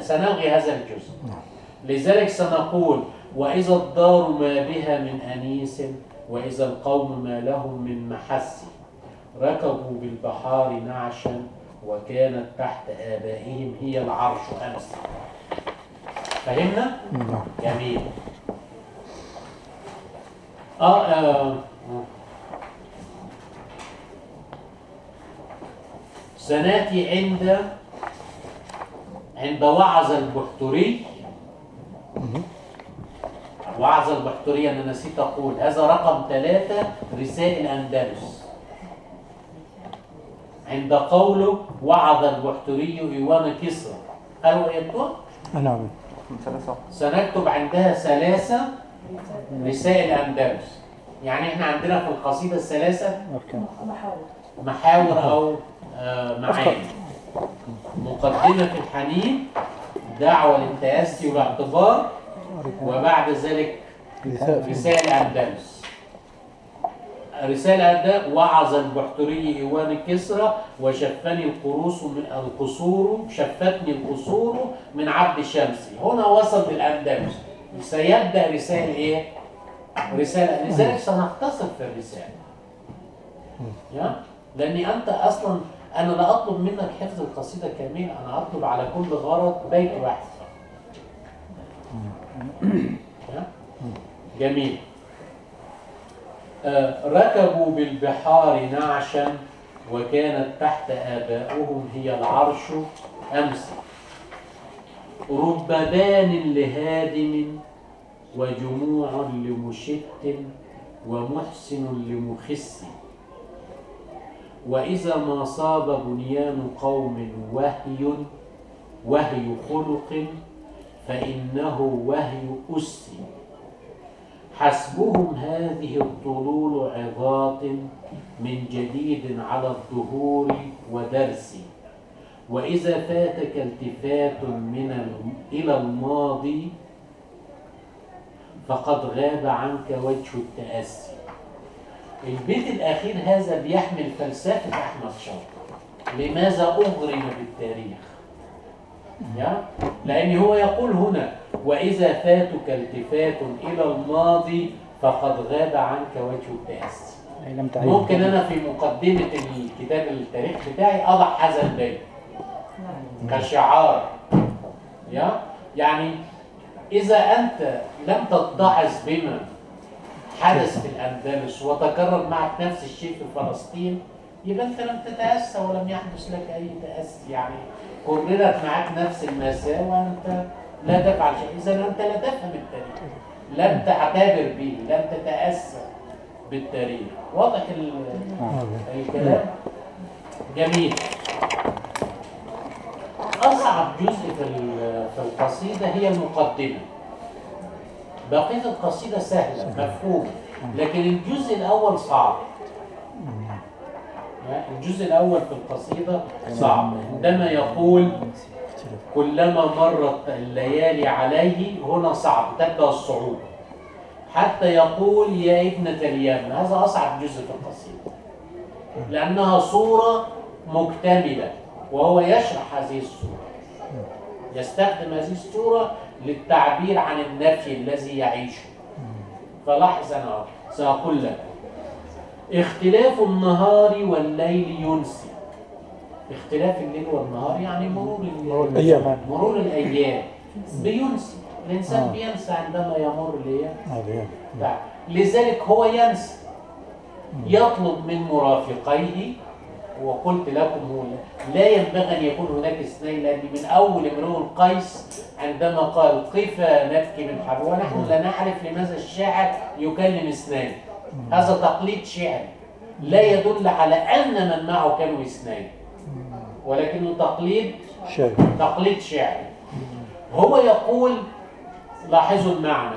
سنلغي هذا الجزء. لذلك سنقول وإذا الدار ما بها من أنيس وإذا القوم ما لهم من محس. ركبوا بالبحار نعشا وكانت تحت آبائهم هي العرش أمس. فهمنا؟
نعم.
جميل. آه, آه. سنأتي عند عند وعظ البحتري وعظ البحتري أنا نسيت أقول. هذا رقم ثلاثة رسائل أندلس. عند قوله وعظ البحتري إيوان كسرى. هل وجدتم؟
نعم
من ثلاثة.
سنكتب عندها ثلاثة رسائل أندلس. يعني إحنا عندنا في القصيدة الثلاثة محاور أو آه، معاني. مقدمة الحنين دعوة للتأسي والاعتبار وبعد ذلك رسالة. أندلس. رسالة أندلس وعظ البحتري إيوان كسرى وشفني القروس من القصور شفتني القصور من عبد شمسي هنا وصل للأندلس سيبدأ رسالة إيه؟ رسالة. لذلك سنختصر في الرسالة. يا؟ لأني أنت أصلا أنا لا أطلب منك حفظ القصيدة كاملة. أنا أطلب على كل غرض بيت واحد؟ [COUGHS] جميل. آه، ركبوا بالبحار نعشا وكانت تحت آباؤهم هي العرش أمس. رب بان لهادم وجموع لمشت ومحسن لمخس. وإذا ما صاب بنيان قوم وهي وهي خلق فإنه وهي أس حسبهم هذه الطلول عظات من جديد على الظهور ودرس. وإذا فاتك التفات من ال- إلى الماضي فقد غاب عنك وجه التأسي. البيت الأخير هذا بيحمل فلسفة أحمد شوقي لماذا أغرم بالتاريخ؟ لأن هو يقول هنا وإذا فاتك التفات إلى الماضي فقد غاب عنك وجه
تعيد.
ممكن أنا في مقدمة الكتاب التاريخ بتاعي أضع هذا البيت كشعار. يا؟ يعني إذا أنت لم تتعظ بما حدث في الأندلس وتكرر معك نفس الشيء في فلسطين يبقى أنت لم تتأسى ولم يحدث لك أي تأسي. يعني كررت معك نفس المأساة وأنت لا تفعل شيء إذا أنت لا تفهم التاريخ لم تعتبر به. لم تتأسى بالتاريخ واضح ال- الكلام؟ جميل. أصعب جزء في القصيدة هي المقدمة. بقية القصيدة سهلة مفهومة. لكن الجزء الأول صعب. الجزء الأول في القصيدة صعب. عندما يقول كلما مرت الليالي عليه هنا صعب تبدأ الصعوبة. حتى يقول يا ابنة اليمن. هذا أصعب جزء في القصيدة. لأنها صورة مكتملة وهو يشرح هذه الصورة. يستخدم هذه الصورة للتعبير عن النفي الذي يعيشه. فلاحظ أنا سأقول لك. اختلاف النهار والليل ينسي. اختلاف الليل والنهار يعني مرور ال-
الأيام.
مرور الأيام. بينسي. الإنسان
آه.
بينسى عندما يمر الأيام. لذلك هو ينسى. يطلب من مرافقيه وقلت لكم لا ينبغي أن يكون هناك اثنين لأن من أول امرؤ القيس عندما قال قفا نبكي من حر ونحن لا نعرف لماذا الشاعر يكلم اثنين. هذا تقليد شعري. لا يدل على أن من معه كانوا اثنين ولكنه تقليد
شيء
تقليد شعري. هو يقول لاحظوا المعنى.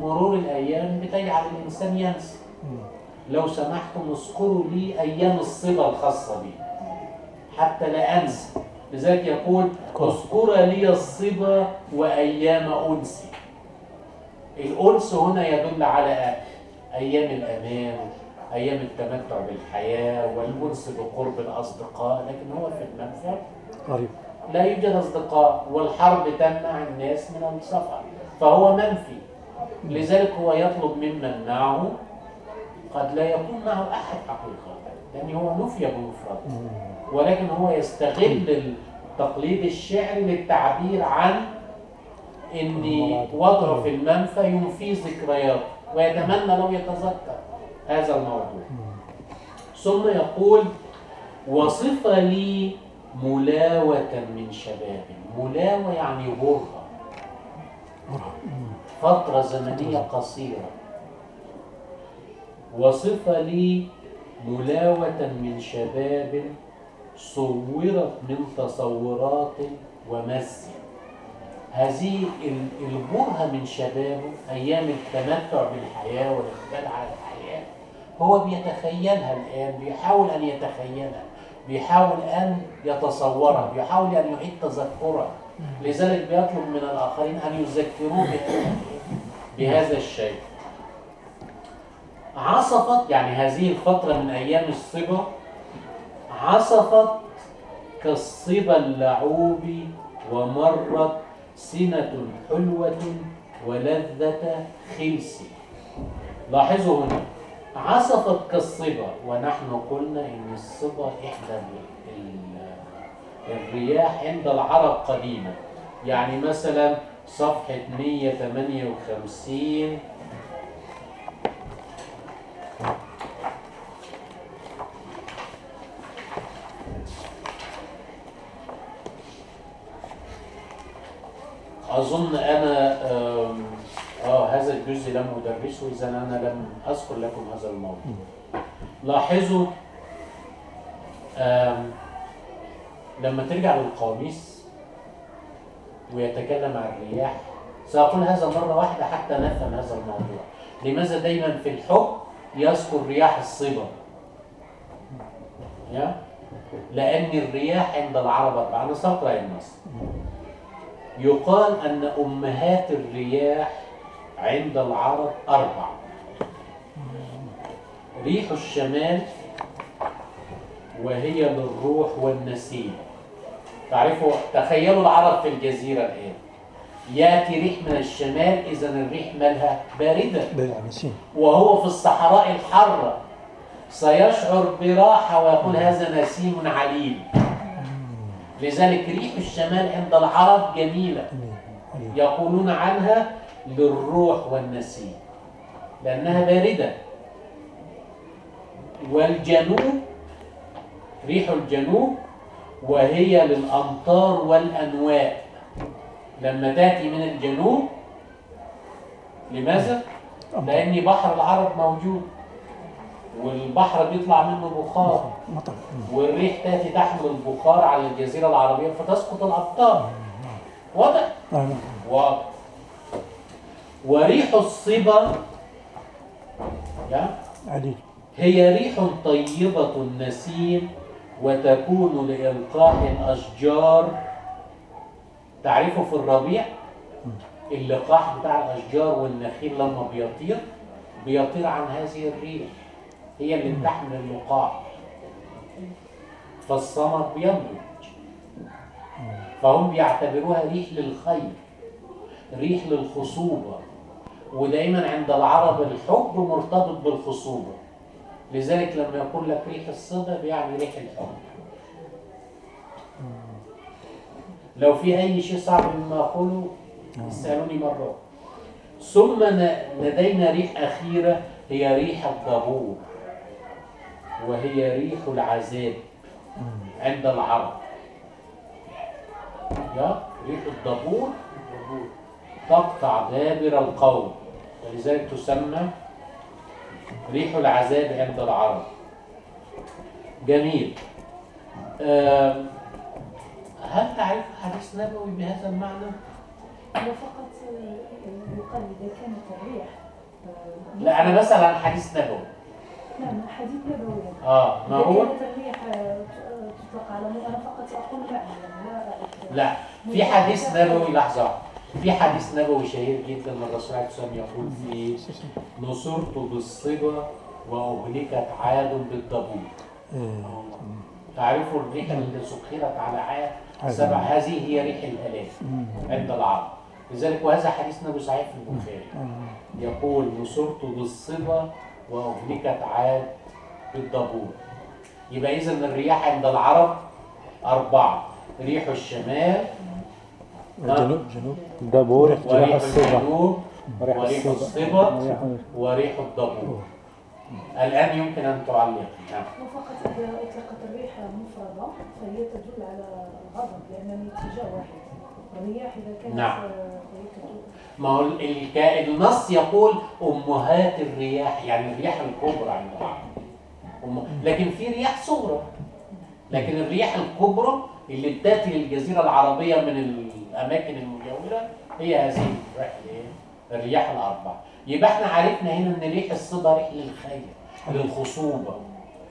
مرور الأيام بتجعل الإنسان ينسى. لو سمحتم اذكروا لي أيام الصبا الخاصة بي. حتى لا أنسى. لذلك يقول اذكر لي الصبا وأيام أنسي الأنس هنا يدل على أيام الأمان أيام التمتع بالحياة والأنس بقرب الأصدقاء لكن هو في المنفى
غريب
لا يوجد أصدقاء والحرب تمنع الناس من السفر فهو منفي. لذلك هو يطلب ممن معه قد لا يكون معه أحد حقيقة لأن هو نفي بمفرده. ولكن هو يستغل التقليد الشعري للتعبير عن إن وضعه في المنفى ينفي ذكرياته. ويتمنى لو يتذكر هذا الموضوع. ثم يقول وصف لي ملاوة من شباب ملاوة يعني برهة فترة زمنية قصيرة. وصفة لي ملاوة من شباب صورت من تصورات ومس هذه ال- البرهة من شبابه أيام التمتع بالحياة والإقبال على الحياة هو بيتخيلها الآن بيحاول أن يتخيلها بيحاول أن يتصورها بيحاول أن يعيد تذكرها. لذلك بيطلب من الآخرين أن يذكروه بهذا- بهذا الشيء. عصفت يعني هذه الفترة من أيام الصبا عصفت كالصبا اللعوب ومرت سنة حلوة ولذة خلس لاحظوا هنا عصفت كالصبا ونحن قلنا إن الصبا إحدى ال- ال- الرياح عند العرب قديما. يعني مثلا صفحة 158 أظن أنا آه هذا الجزء لم أدرسه إذا أنا لم أذكر لكم هذا الموضوع. لاحظوا لما ترجع للقواميس ويتكلم عن الرياح سأقول هذا مرة واحدة حتى نفهم هذا الموضوع. لماذا دايما في الحكم يذكر رياح الصبا لأن الرياح عند العرب أربعة أنا سأقرأ النص. يقال أن أمهات الرياح عند العرب أربع. ريح الشمال وهي للروح والنسيم. تعرفوا تخيلوا العرب في الجزيرة الآن. يأتي ريح من الشمال إذا الريح مالها باردة. وهو في الصحراء الحارة. سيشعر براحة ويقول هذا نسيم عليل لذلك ريح الشمال عند العرب جميلة. يقولون عنها للروح والنسيم لأنها باردة. والجنوب ريح الجنوب وهي للأمطار والأنواء. لما تأتي من الجنوب لماذا؟ لأن بحر العرب موجود. والبحر بيطلع منه بخار والريح تأتي تحمل البخار على الجزيرة العربية فتسقط الأمطار واضح؟
نعم.
واضح. وريح الصبا هي ريح طيبة النسيم وتكون لإلقاح الأشجار. تعرفوا في الربيع اللقاح بتاع الأشجار والنخيل لما بيطير؟ بيطير عن هذه الريح. هي اللي بتحمل اللقاح فالثمر بينضج فهم بيعتبروها ريح للخير ريح للخصوبة. ودايما عند العرب الحب مرتبط بالخصوبة. لذلك لما يقول لك ريح الصبا بيعني ريح الحب. لو في أي شيء صعب مما أقوله اسألوني مرة. ثم ن- لدينا ريح أخيرة هي ريح الضبور وهي ريح العذاب عند العرب. يا ريح الضبور تقطع دابر القوم. ولذلك تسمى ريح العذاب عند العرب. جميل. آم، هل تعرف حديث نبوي بهذا المعنى؟
هو فقط يقال إذا كانت الريح.
لا أنا بسأل عن حديث نبوي.
نعم حديث نبوي
آه ما هو؟
كانت الريح آه، تطلق على أنا فقط أقول لا
لا في حديث نبوي لحظة. في حديث نبوي شهير جدا من الرسول عليه الصلاة يقول فيه نصرت بالصبا وأهلكت عاد بالضبور
إيه.
تعرفوا الريح اللي سخرت على عاد. سبع هذه هي ريح الهلاك عند العرب لذلك وهذا حديث نبي صحيح في البخاري يقول نصرت بالصبا وأهلكت عاد بالضبور يبقى إذا الرياح عند العرب أربعة. ريح الشمال
جنوب. جنوب
دبور
وريح
الصبا.
الجنوب
وريح الصبا. وريح-
الضبور الآن يمكن أن تعلق. نعم.
وفقط إذا أطلقت الريح مفردة فهي تدل على الغضب لأن الاتجاه واحد. الرياح إذا كانت
نعم.
فهي تدل
ما هو النص يقول أمهات الرياح يعني الرياح الكبرى عند العرب لكن في رياح صغرى. لكن الرياح الكبرى اللي بتأتي للجزيرة العربية من الأماكن المجاورة هي هذه الرياح الأربعة. يبقى إحنا عرفنا هنا إن ريح الصبا ريح للخير للخصوبة.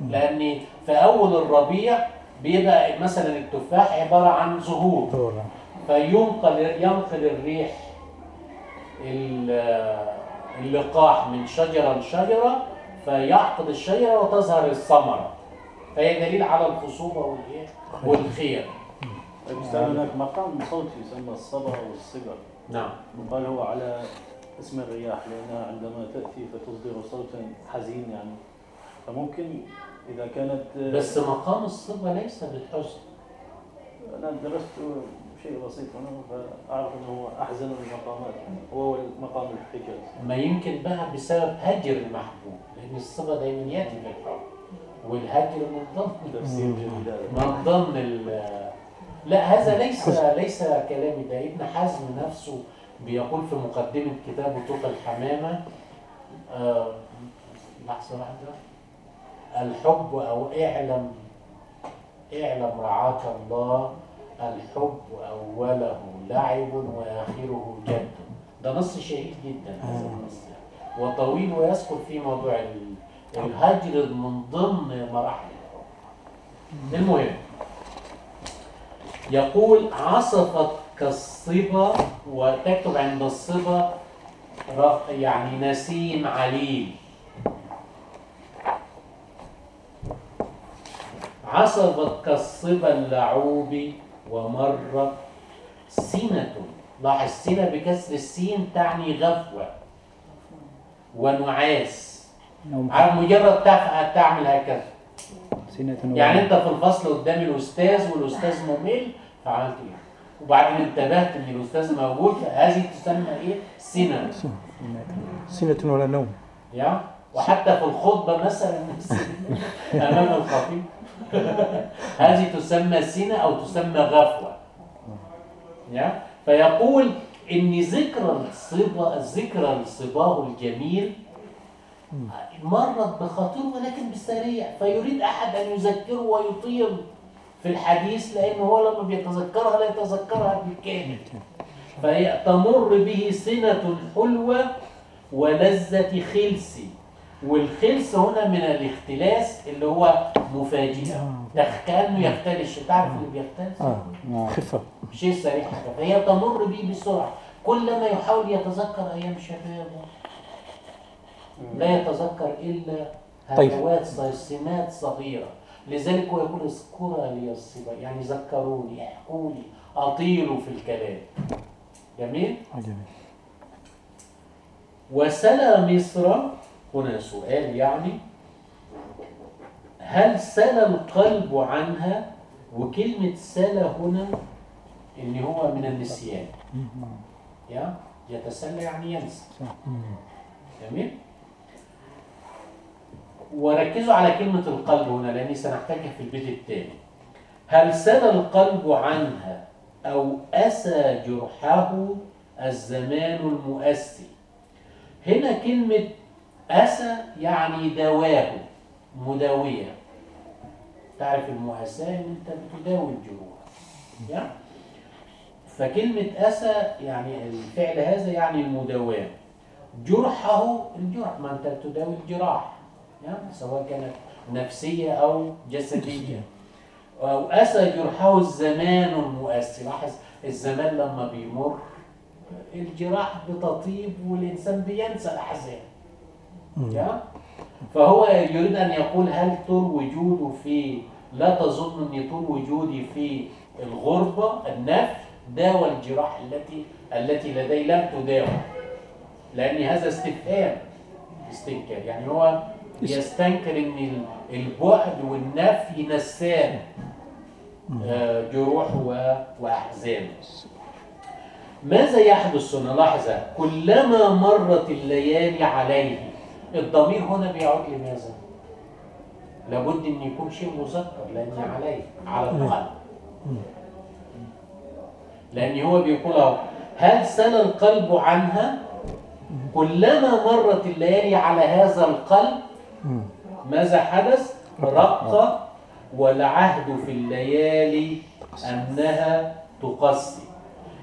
لأن في أول الربيع بيبقى مثلا التفاح عبارة عن زهور. فينقل ينقل الريح ال- اللقاح من شجرة لشجرة فيعقد الشجرة وتظهر الثمرة. فهي دليل على الخصوبة والإيه؟ والخير.
طيب أستاذ هناك مقام صوتي يسمى الصبا والصبر
نعم.
يقال هو على اسم الرياح لأنها عندما تأتي فتصدر صوتا حزين يعني. فممكن إذا كانت
بس مقام الصبا ليس بالحزن
أنا درست شيء بسيط هنا فأعرف أنه هو أحزن المقامات هو مقام الحجاز.
ما يمكن بقى بسبب هجر المحبوب لأن الصبا دايما يأتي بالحب والهجر من ضمن [LAUGHS]
تفسير
من ضمن ال- [LAUGHS] لا هذا ليس [LAUGHS] ليس كلامي ده ابن حزم نفسه بيقول في مقدمة كتابه طوق الحمامة آه لحظة واحدة. الحب أو اعلم اعلم رعاك الله الحب أوله لعب وآخره جد. ده نص شهيد جدا هذا النص. وطويل ويذكر في موضوع ال- الهجر من ضمن مراحل الحب. المهم يقول عصفت كالصبا وتكتب عند الصبا يعني نسيم عليل. عصفت كالصبا اللعوب ومرت سنة لاحظ سنة بكسر السين تعني غفوة ونعاس.
نوم
عارف مجرد تعمل هكذا. يعني انت في الفصل قدام الأستاذ والأستاذ ممل فعملت إيه؟ وبعدين انتبهت إن الأستاذ موجود هذه تسمى إيه؟ سنة
سنة ولا نوم
يا؟ وحتى في الخطبة مثلا [LAUGHS] أمام الخطيب. هذه تسمى سنة أو تسمى غفوة. فيقول إن ذكرى الصبا ذكرى الصباه الجميل مرت بخاطره ولكن بالسريع. فيريد أحد أن يذكره ويطيل في الحديث لأنه هو لما بيتذكرها لا يتذكرها بالكامل. فهي تمر به سنة حلوة ولذة خلس والخلس هنا من الاختلاس اللي هو مفاجئة. تخ- كأنه يختلش تعرف اللي بيختلس
نعم
خفة.
شيء سريع. فهي تمر به بسرعة. كلما يحاول يتذكر أيام شبابه لا يتذكر إلا
طيب.
هفوات سمات صغيرة. لذلك هو يقول اذكر لي الصبا يعني ذكروني احكوا لي أطيلوا في الكلام. جميل؟
آه، جميل.
وسلى مصر هنا سؤال يعني هل سلى القلب عنها؟ وكلمة سلى هنا اللي هو من النسيان. يا؟ يتسلى يعني ينسى. جميل؟ وركزوا على كلمة القلب هنا لأني سنحتاجها في البيت التالي هل سلى القلب عنها أو أسى جرحه الزمان المؤسي؟ هنا كلمة أسى يعني دواه. مداوية. تعرف المؤاساة إن أنت بتداوي الجروح يا؟ فكلمة أسى يعني الفعل هذا يعني المداواة جرحه الجرح ما أنت تداوي الجراح. يا؟ سواء كانت نفسية أو جسدية. أو أسى جرحه الزمان المؤسي لاحظ الزمان لما بيمر الجراح بتطيب والإنسان بينسى الأحزان؟ فهو يريد أن يقول هل طول وجوده في لا تظن أن طول وجودي في الغربة النفي داوى الجراح التي التي لدي لم تداوى؟ لأن هذا استفهام. استنكار يعني هو يستنكر أن ال- البعد والنفي نسان آه، جروح وأحزان. ماذا يحدث؟ هنا لحظة كلما مرت الليالي عليه الضمير هنا بيعود لماذا؟ لابد ان يكون شيء مذكر لأن عليه على القلب. لأن هو بيقول أهو هل سنى القلب عنها؟ كلما مرت الليالي على هذا القلب ماذا حدث؟ رق والعهد في الليالي أنها تقسي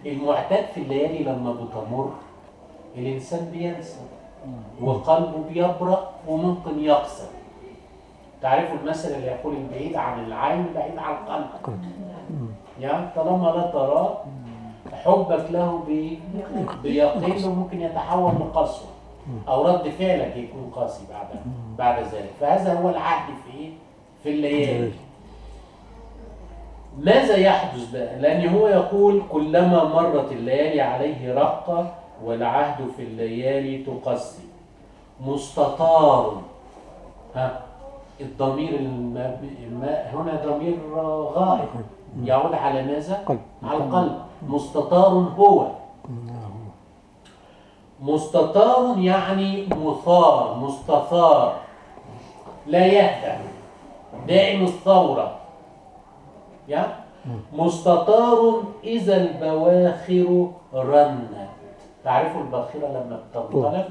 المعتاد في الليالي لما بتمر الإنسان بينسى. وقلبه بيبرق وممكن يقسى تعرفوا المثل اللي يقول البعيد عن العين بعيد عن القلب يعني طالما لا تراه حبك له بي- بيقل وممكن يتحول لقسوة أو رد فعلك يكون قاسي بعد بعد ذلك. فهذا هو العهد في؟ في الليالي. ماذا يحدث بقى؟ لأن هو يقول كلما مرت الليالي عليه رقة والعهد في الليالي تقسي مستطار. ها؟ الضمير الم... الم... هنا ضمير غائب. يعود على ماذا؟ على القلب. مستطار هو. مستطار يعني مثار مستثار. لا يهدأ. دائم الثورة. يا؟ مستطار إذا البواخر رنت. تعرفوا الباخرة لما بتنطلق؟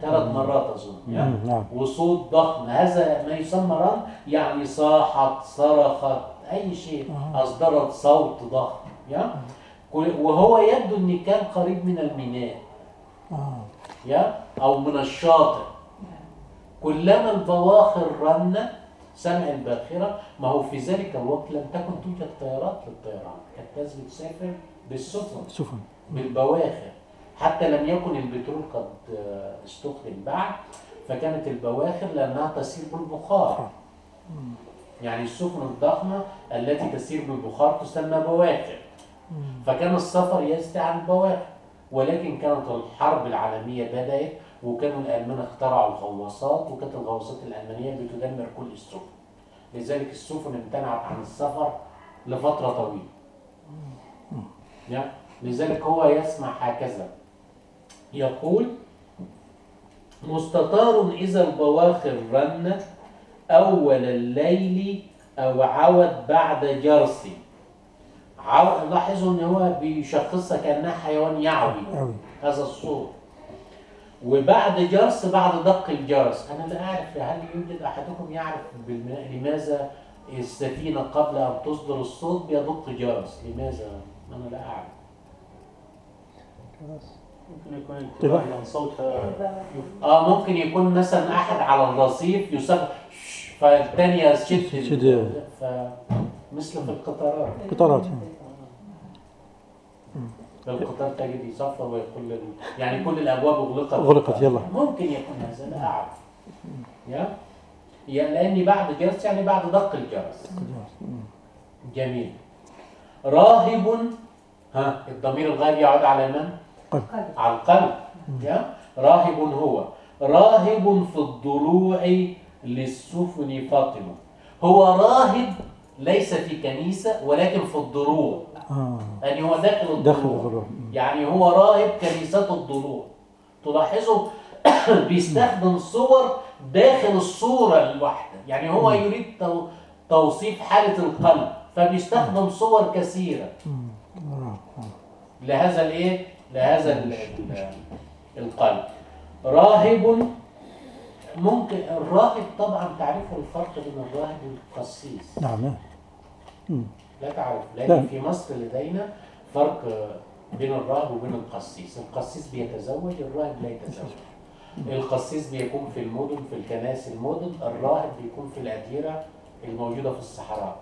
ثلاث مرات؟
مم، نعم.
وصوت ضخم هذا ما يسمى رن يعني صاحت صرخت أي شيء أصدرت صوت ضخم كل- وهو يبدو أن كان قريب من الميناء
آه.
يا أو من الشاطئ. كلما البواخر رنت سمع الباخرة ما هو في ذلك الوقت لم تكن توجد طيارات للطيران. كانت الناس بتسافر بالسفن.
سفن.
بالبواخر حتى لم يكن البترول قد آه، استخدم بعد فكانت البواخر لأنها تسير بالبخار. يعني السفن الضخمة التي تسير بالبخار تسمى بواخر. فكان السفر يزدى عن البواخر. ولكن كانت الحرب العالمية بدأت وكانوا الألمان اخترعوا الغواصات وكانت الغواصات الألمانية بتدمر كل السفن. لذلك السفن امتنعت عن السفر لفترة طويلة. لذلك هو يسمع هكذا. يقول مستطار إذا البواخر رنت أول الليل أو عود بعد جرس عو... لاحظوا إن هو بيشخصها كأنها حيوان يعوي. هذا الصوت. وبعد جرس بعد دق الجرس. أنا لا أعرف هل يوجد أحدكم يعرف. لماذا السفينة قبل أن تصدر الصوت بيدق جرس؟ لماذا؟ أنا لا أعرف.
ممكن يكون
آه ممكن يكون مثلا أحد على الرصيف يصرخ فالثاني يشد
شد.
ف مثل في القطارات.
قطارات
القطار تجد يصفر ويقول لل... يعني كل الأبواب أغلقت.
أغلقت، يلا.
ممكن يكون هذا لا أعرف. يا؟ يا لاني بعد جرس يعني بعد دق الجرس. جميل. راهب. ها الضمير الغائب يعود على من؟
قلب
على القلب. يا؟ راهب هو. راهب في الضلوع للسفن فاطمة. هو راهب ليس في كنيسة ولكن في الضلوع.
آه.
يعني هو داخل الضلوع.
داخل الضلوع.
يعني هو راهب كنيسة الضلوع. تلاحظوا؟ [COUGHS] بيستخدم صور داخل الصورة الواحدة. يعني هو يريد تو- توصيف حالة القلب. فبيستخدم صور كثيرة. لهذا الإيه؟ لهذا ال- ال- القلب. راهب ممكن الراهب طبعا تعرفوا الفرق بين الراهب والقسيس.
نعم.
لا تعرف
لا.
لكن في مصر لدينا فرق بين الراهب وبين القسيس. القسيس بيتزوج الراهب لا يتزوج. القسيس بيكون في المدن في الكنائس المدن الراهب بيكون في الأديرة الموجودة في الصحراء.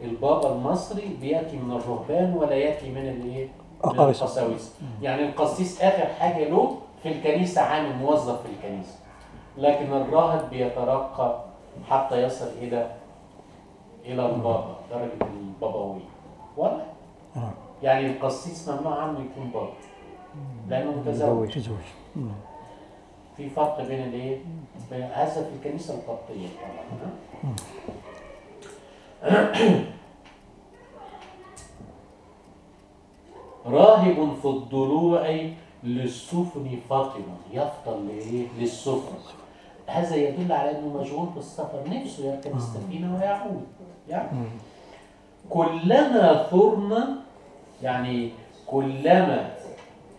البابا المصري بيأتي من الرهبان ولا يأتي من
الإيه.
القساوسة يعني القسيس آخر حاجة له في الكنيسة عامل موظف في الكنيسة. لكن الراهب بيترقى حتى يصل إلى إلى البابا درجة البابوية. ولا
آه.
يعني القسيس ممنوع عنه يكون بابا لأنه متزوج. في فرق بين الإيه؟ بين هذا في الكنيسة القبطية طبعا. [CLEARS THROAT] [CLEARS THROAT] راهب في الضلوع للسفن فاطمة. يفطن لإيه؟ للسفن. هذا يدل على أنه مشغول بالسفر نفسه يركب السفينة ويعود. يعني كلما ثرنا يعني كلما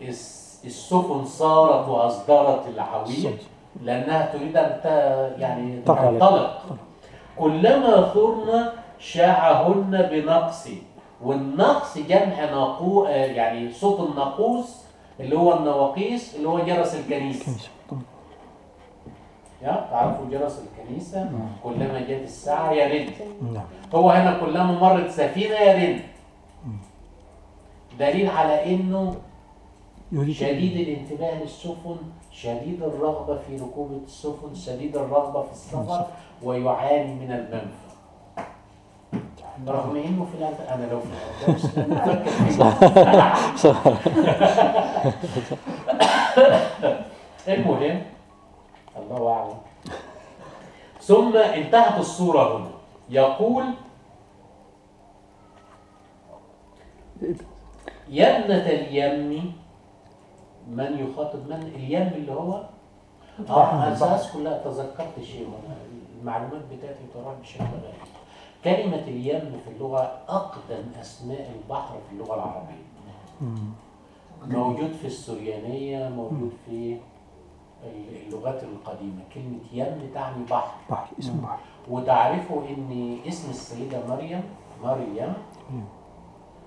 الس- السفن صارت وأصدرت العويل لأنها تريد أن يعني.
تنطلق.
كلما ثرنا شاعهن بنقص. والنقص جمع ناقو آه، يعني صوت الناقوس اللي هو النواقيس اللي هو جرس الكنيسة.
كنيسة
يا تعرفوا جرس الكنيسة؟ كلما جت الساعة يرن
نعم.
هو هنا كلما مرت سفينة يرن دليل على
إنه
شديد الانتباه للسفن شديد الرغبة في ركوب السفن شديد الرغبة في السفر ويعاني من المنفى. رغم انه في أنا لو في [LAUGHS] المهم الله أعلم. ثم انتهت الصورة هنا. يقول يا ابنة اليم من يخاطب من؟ اليم اللي هو؟ آه أنا لا تذكرت شيء المعلومات بتاعتي تراح بشكل غريب كلمة اليم في اللغة أقدم أسماء البحر في اللغة العربية. موجود في السريانية موجود في اللغات القديمة. كلمة يم تعني بحر.
بحر اسم بحر.
وتعرفوا إن اسم السيدة مريم مريم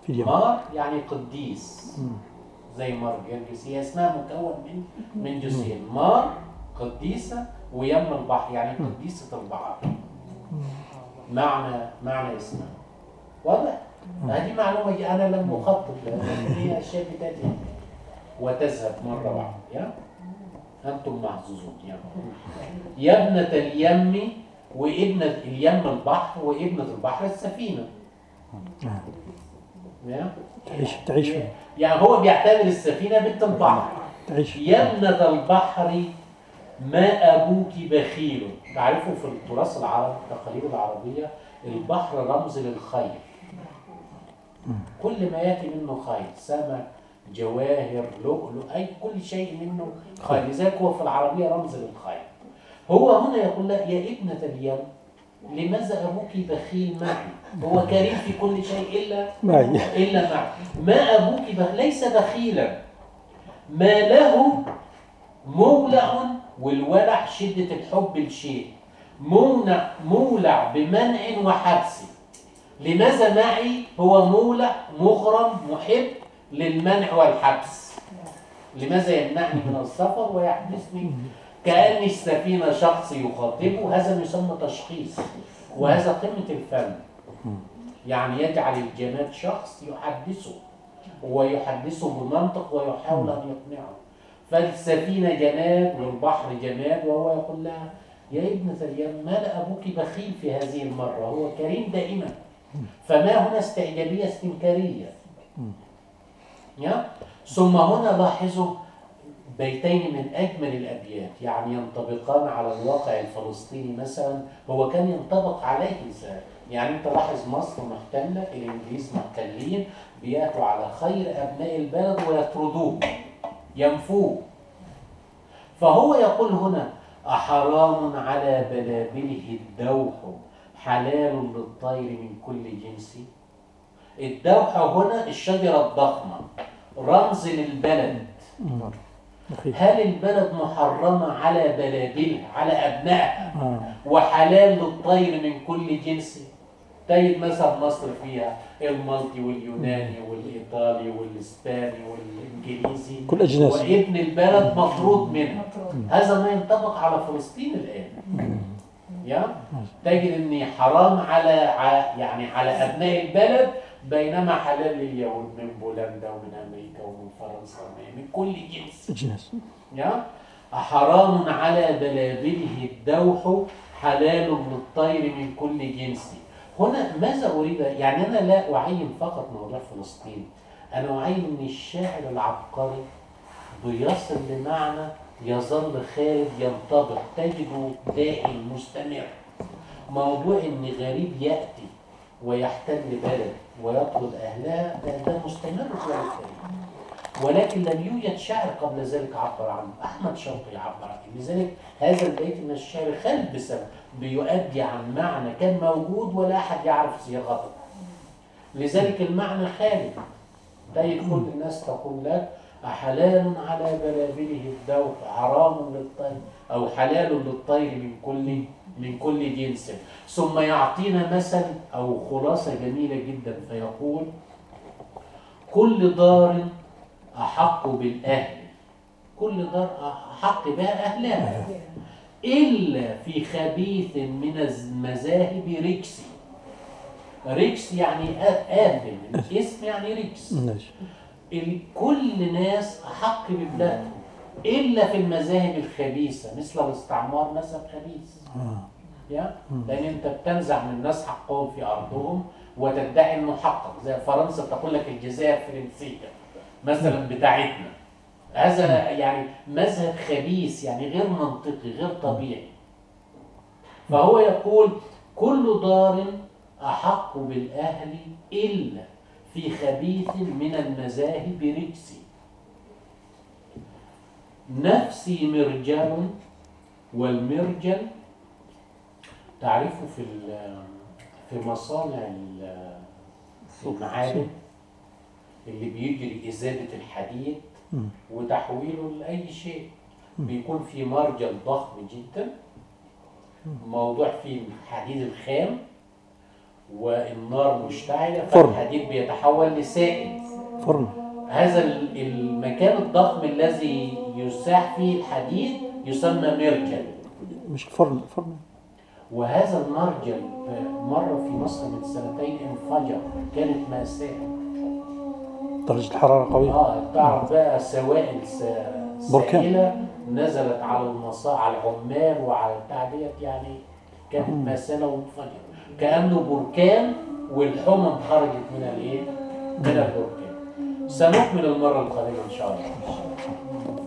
في اليمن
مار يعني قديس. زي مار جرجس. هي اسمها مكون من من جزئين مار قديسة ويم البحر يعني قديسة البحر. معنى معنى اسمها. واضح؟ هذه معلومة أنا لم أخطط لها هي أشياء بتأتي وتذهب مرة واحدة يا؟ أنتم محظوظون يا. يا ابنة اليم وابنة اليم البحر وابنة البحر السفينة. يا؟
تعيش تعيش.
يعني هو بيعتبر السفينة بنت البحر.
تعيش.
يا ابنة البحر ما أبوك بخيل. تعرفوا في التراث العربي التقاليد العربية البحر رمز للخير. كل ما يأتي منه خير سمك جواهر لؤلؤ أي كل شيء منه خير. لذلك هو في العربية رمز للخير. هو هنا يقول لها يا ابنة اليم لماذا أبوك بخيل معي؟ هو كريم في كل شيء إلا
معي.
إلا معه ما أبوك بخ... ليس بخيلا. ما له مولع والولع شدة الحب لشيء. مونع مولع بمنع وحبس. لماذا معي؟ هو مولع مغرم محب للمنع والحبس. لماذا يمنعني من السفر ويحبسني؟ كأن السفينة شخص يخاطبه. هذا يسمى تشخيص وهذا قمة الفن يعني يجعل الجماد شخص يحدثه ويحدثه بمنطق ويحاول أن يقنعه. فالسفينة جماد والبحر جماد وهو يقول لها يا ابنة اليم مال أبوك بخيل في هذه المرة؟ هو كريم دائما. فما هنا استعجابية استنكارية؟ يا؟ ثم هنا لاحظوا بيتين من أجمل الأبيات يعني ينطبقان على الواقع الفلسطيني مثلا هو كان ينطبق عليه إنسان. يعني أنت لاحظ مصر محتلة الإنجليز محتلين بيأتوا على خير أبناء البلد ويطردوه. ينفوه فهو يقول هنا أحرام على بلابله الدوح حلال للطير من كل جنس. الدوح هنا الشجرة الضخمة رمز للبلد.
أخي.
هل البلد محرمة على بلابلها على أبنائها؟
آه.
وحلال للطير من كل جنس؟ تجد مثلا مصر فيها المالطي واليوناني والإيطالي والإسباني والإنجليزي
كل أجناس.
وابن البلد مطرود منها. هذا ما ينطبق على فلسطين الآن. يا؟ تجد ان حرام على ع- يعني على أبناء البلد بينما حلال لليهود من بولندا ومن أمريكا ومن فرنسا ومن من كل جنس.
أجناس.
يا؟ حرام على بلابله الدوح حلال للطير من كل جنس. هنا ماذا أريد؟ يعني أنا لا أعين فقط موضوع فلسطين أنا أعين أن الشاعر العبقري بيصل لمعنى يظل خالد ينطبق تجده دائم مستمر موضوع أن غريب يأتي ويحتل بلد ويطرد أهلها ده, ده مستمر طول التاريخ ولكن لم يوجد شاعر قبل ذلك عبر عنه أحمد شوقي عبر عنه. لذلك هذا البيت من الشعر خل بسبب بيؤدي عن معنى كان موجود ولا أحد يعرف صياغته. لذلك المعنى خالد تجد كل الناس تقول لك أحلال على بلابله الدوح حرام للطير أو حلال للطير من كل من كل جنس. ثم يعطينا مثل أو خلاصة جميلة جدا فيقول كل دار أحق بالأهل. كل دار أحق بها أهلها. إلا في خبيث من المذاهب ريكسي رجس يعني آ- آثم الاسم يعني رجس.
ماشي.
ال- كل ناس أحق ببلادهم إلا في المذاهب الخبيثة مثل الاستعمار مذهب خبيث.
آه.
يا؟ لأن أنت بتنزع من الناس حقهم في أرضهم وتدعي إنه حقك. زي فرنسا تقول لك الجزائر فرنسية مثلا بتاعتنا. هذا يعني مذهب خبيث يعني غير منطقي غير طبيعي. فهو يقول كل دار أحق بالأهل إلا في خبيث من المذاهب رجسي. نفسي مرجل والمرجل تعرفه في في مصانع ال- المعادن اللي بيجري إزالة الحديد. وتحويله لأي شيء. بيكون في مرجل ضخم جدا. موضوع فيه الحديد الخام والنار مشتعلة
فرن.
فالحديد بيتحول لسائل.
فرن.
هذا ال- المكان الضخم الذي يساح فيه الحديد يسمى مرجل
مش الفرن فرن.
وهذا المرجل مرة في مصر من سنتين انفجر كانت مأساة.
درجة الحرارة قوية.
آه تعرف بقى سوائل. سائلة نزلت على المصا على العمال وعلى البتاع ديت يعني كانت مأساة وانفجر كأنه بركان والحمم خرجت من الإيه؟ من البركان. سنكمل المرة القادمة إن شاء الله.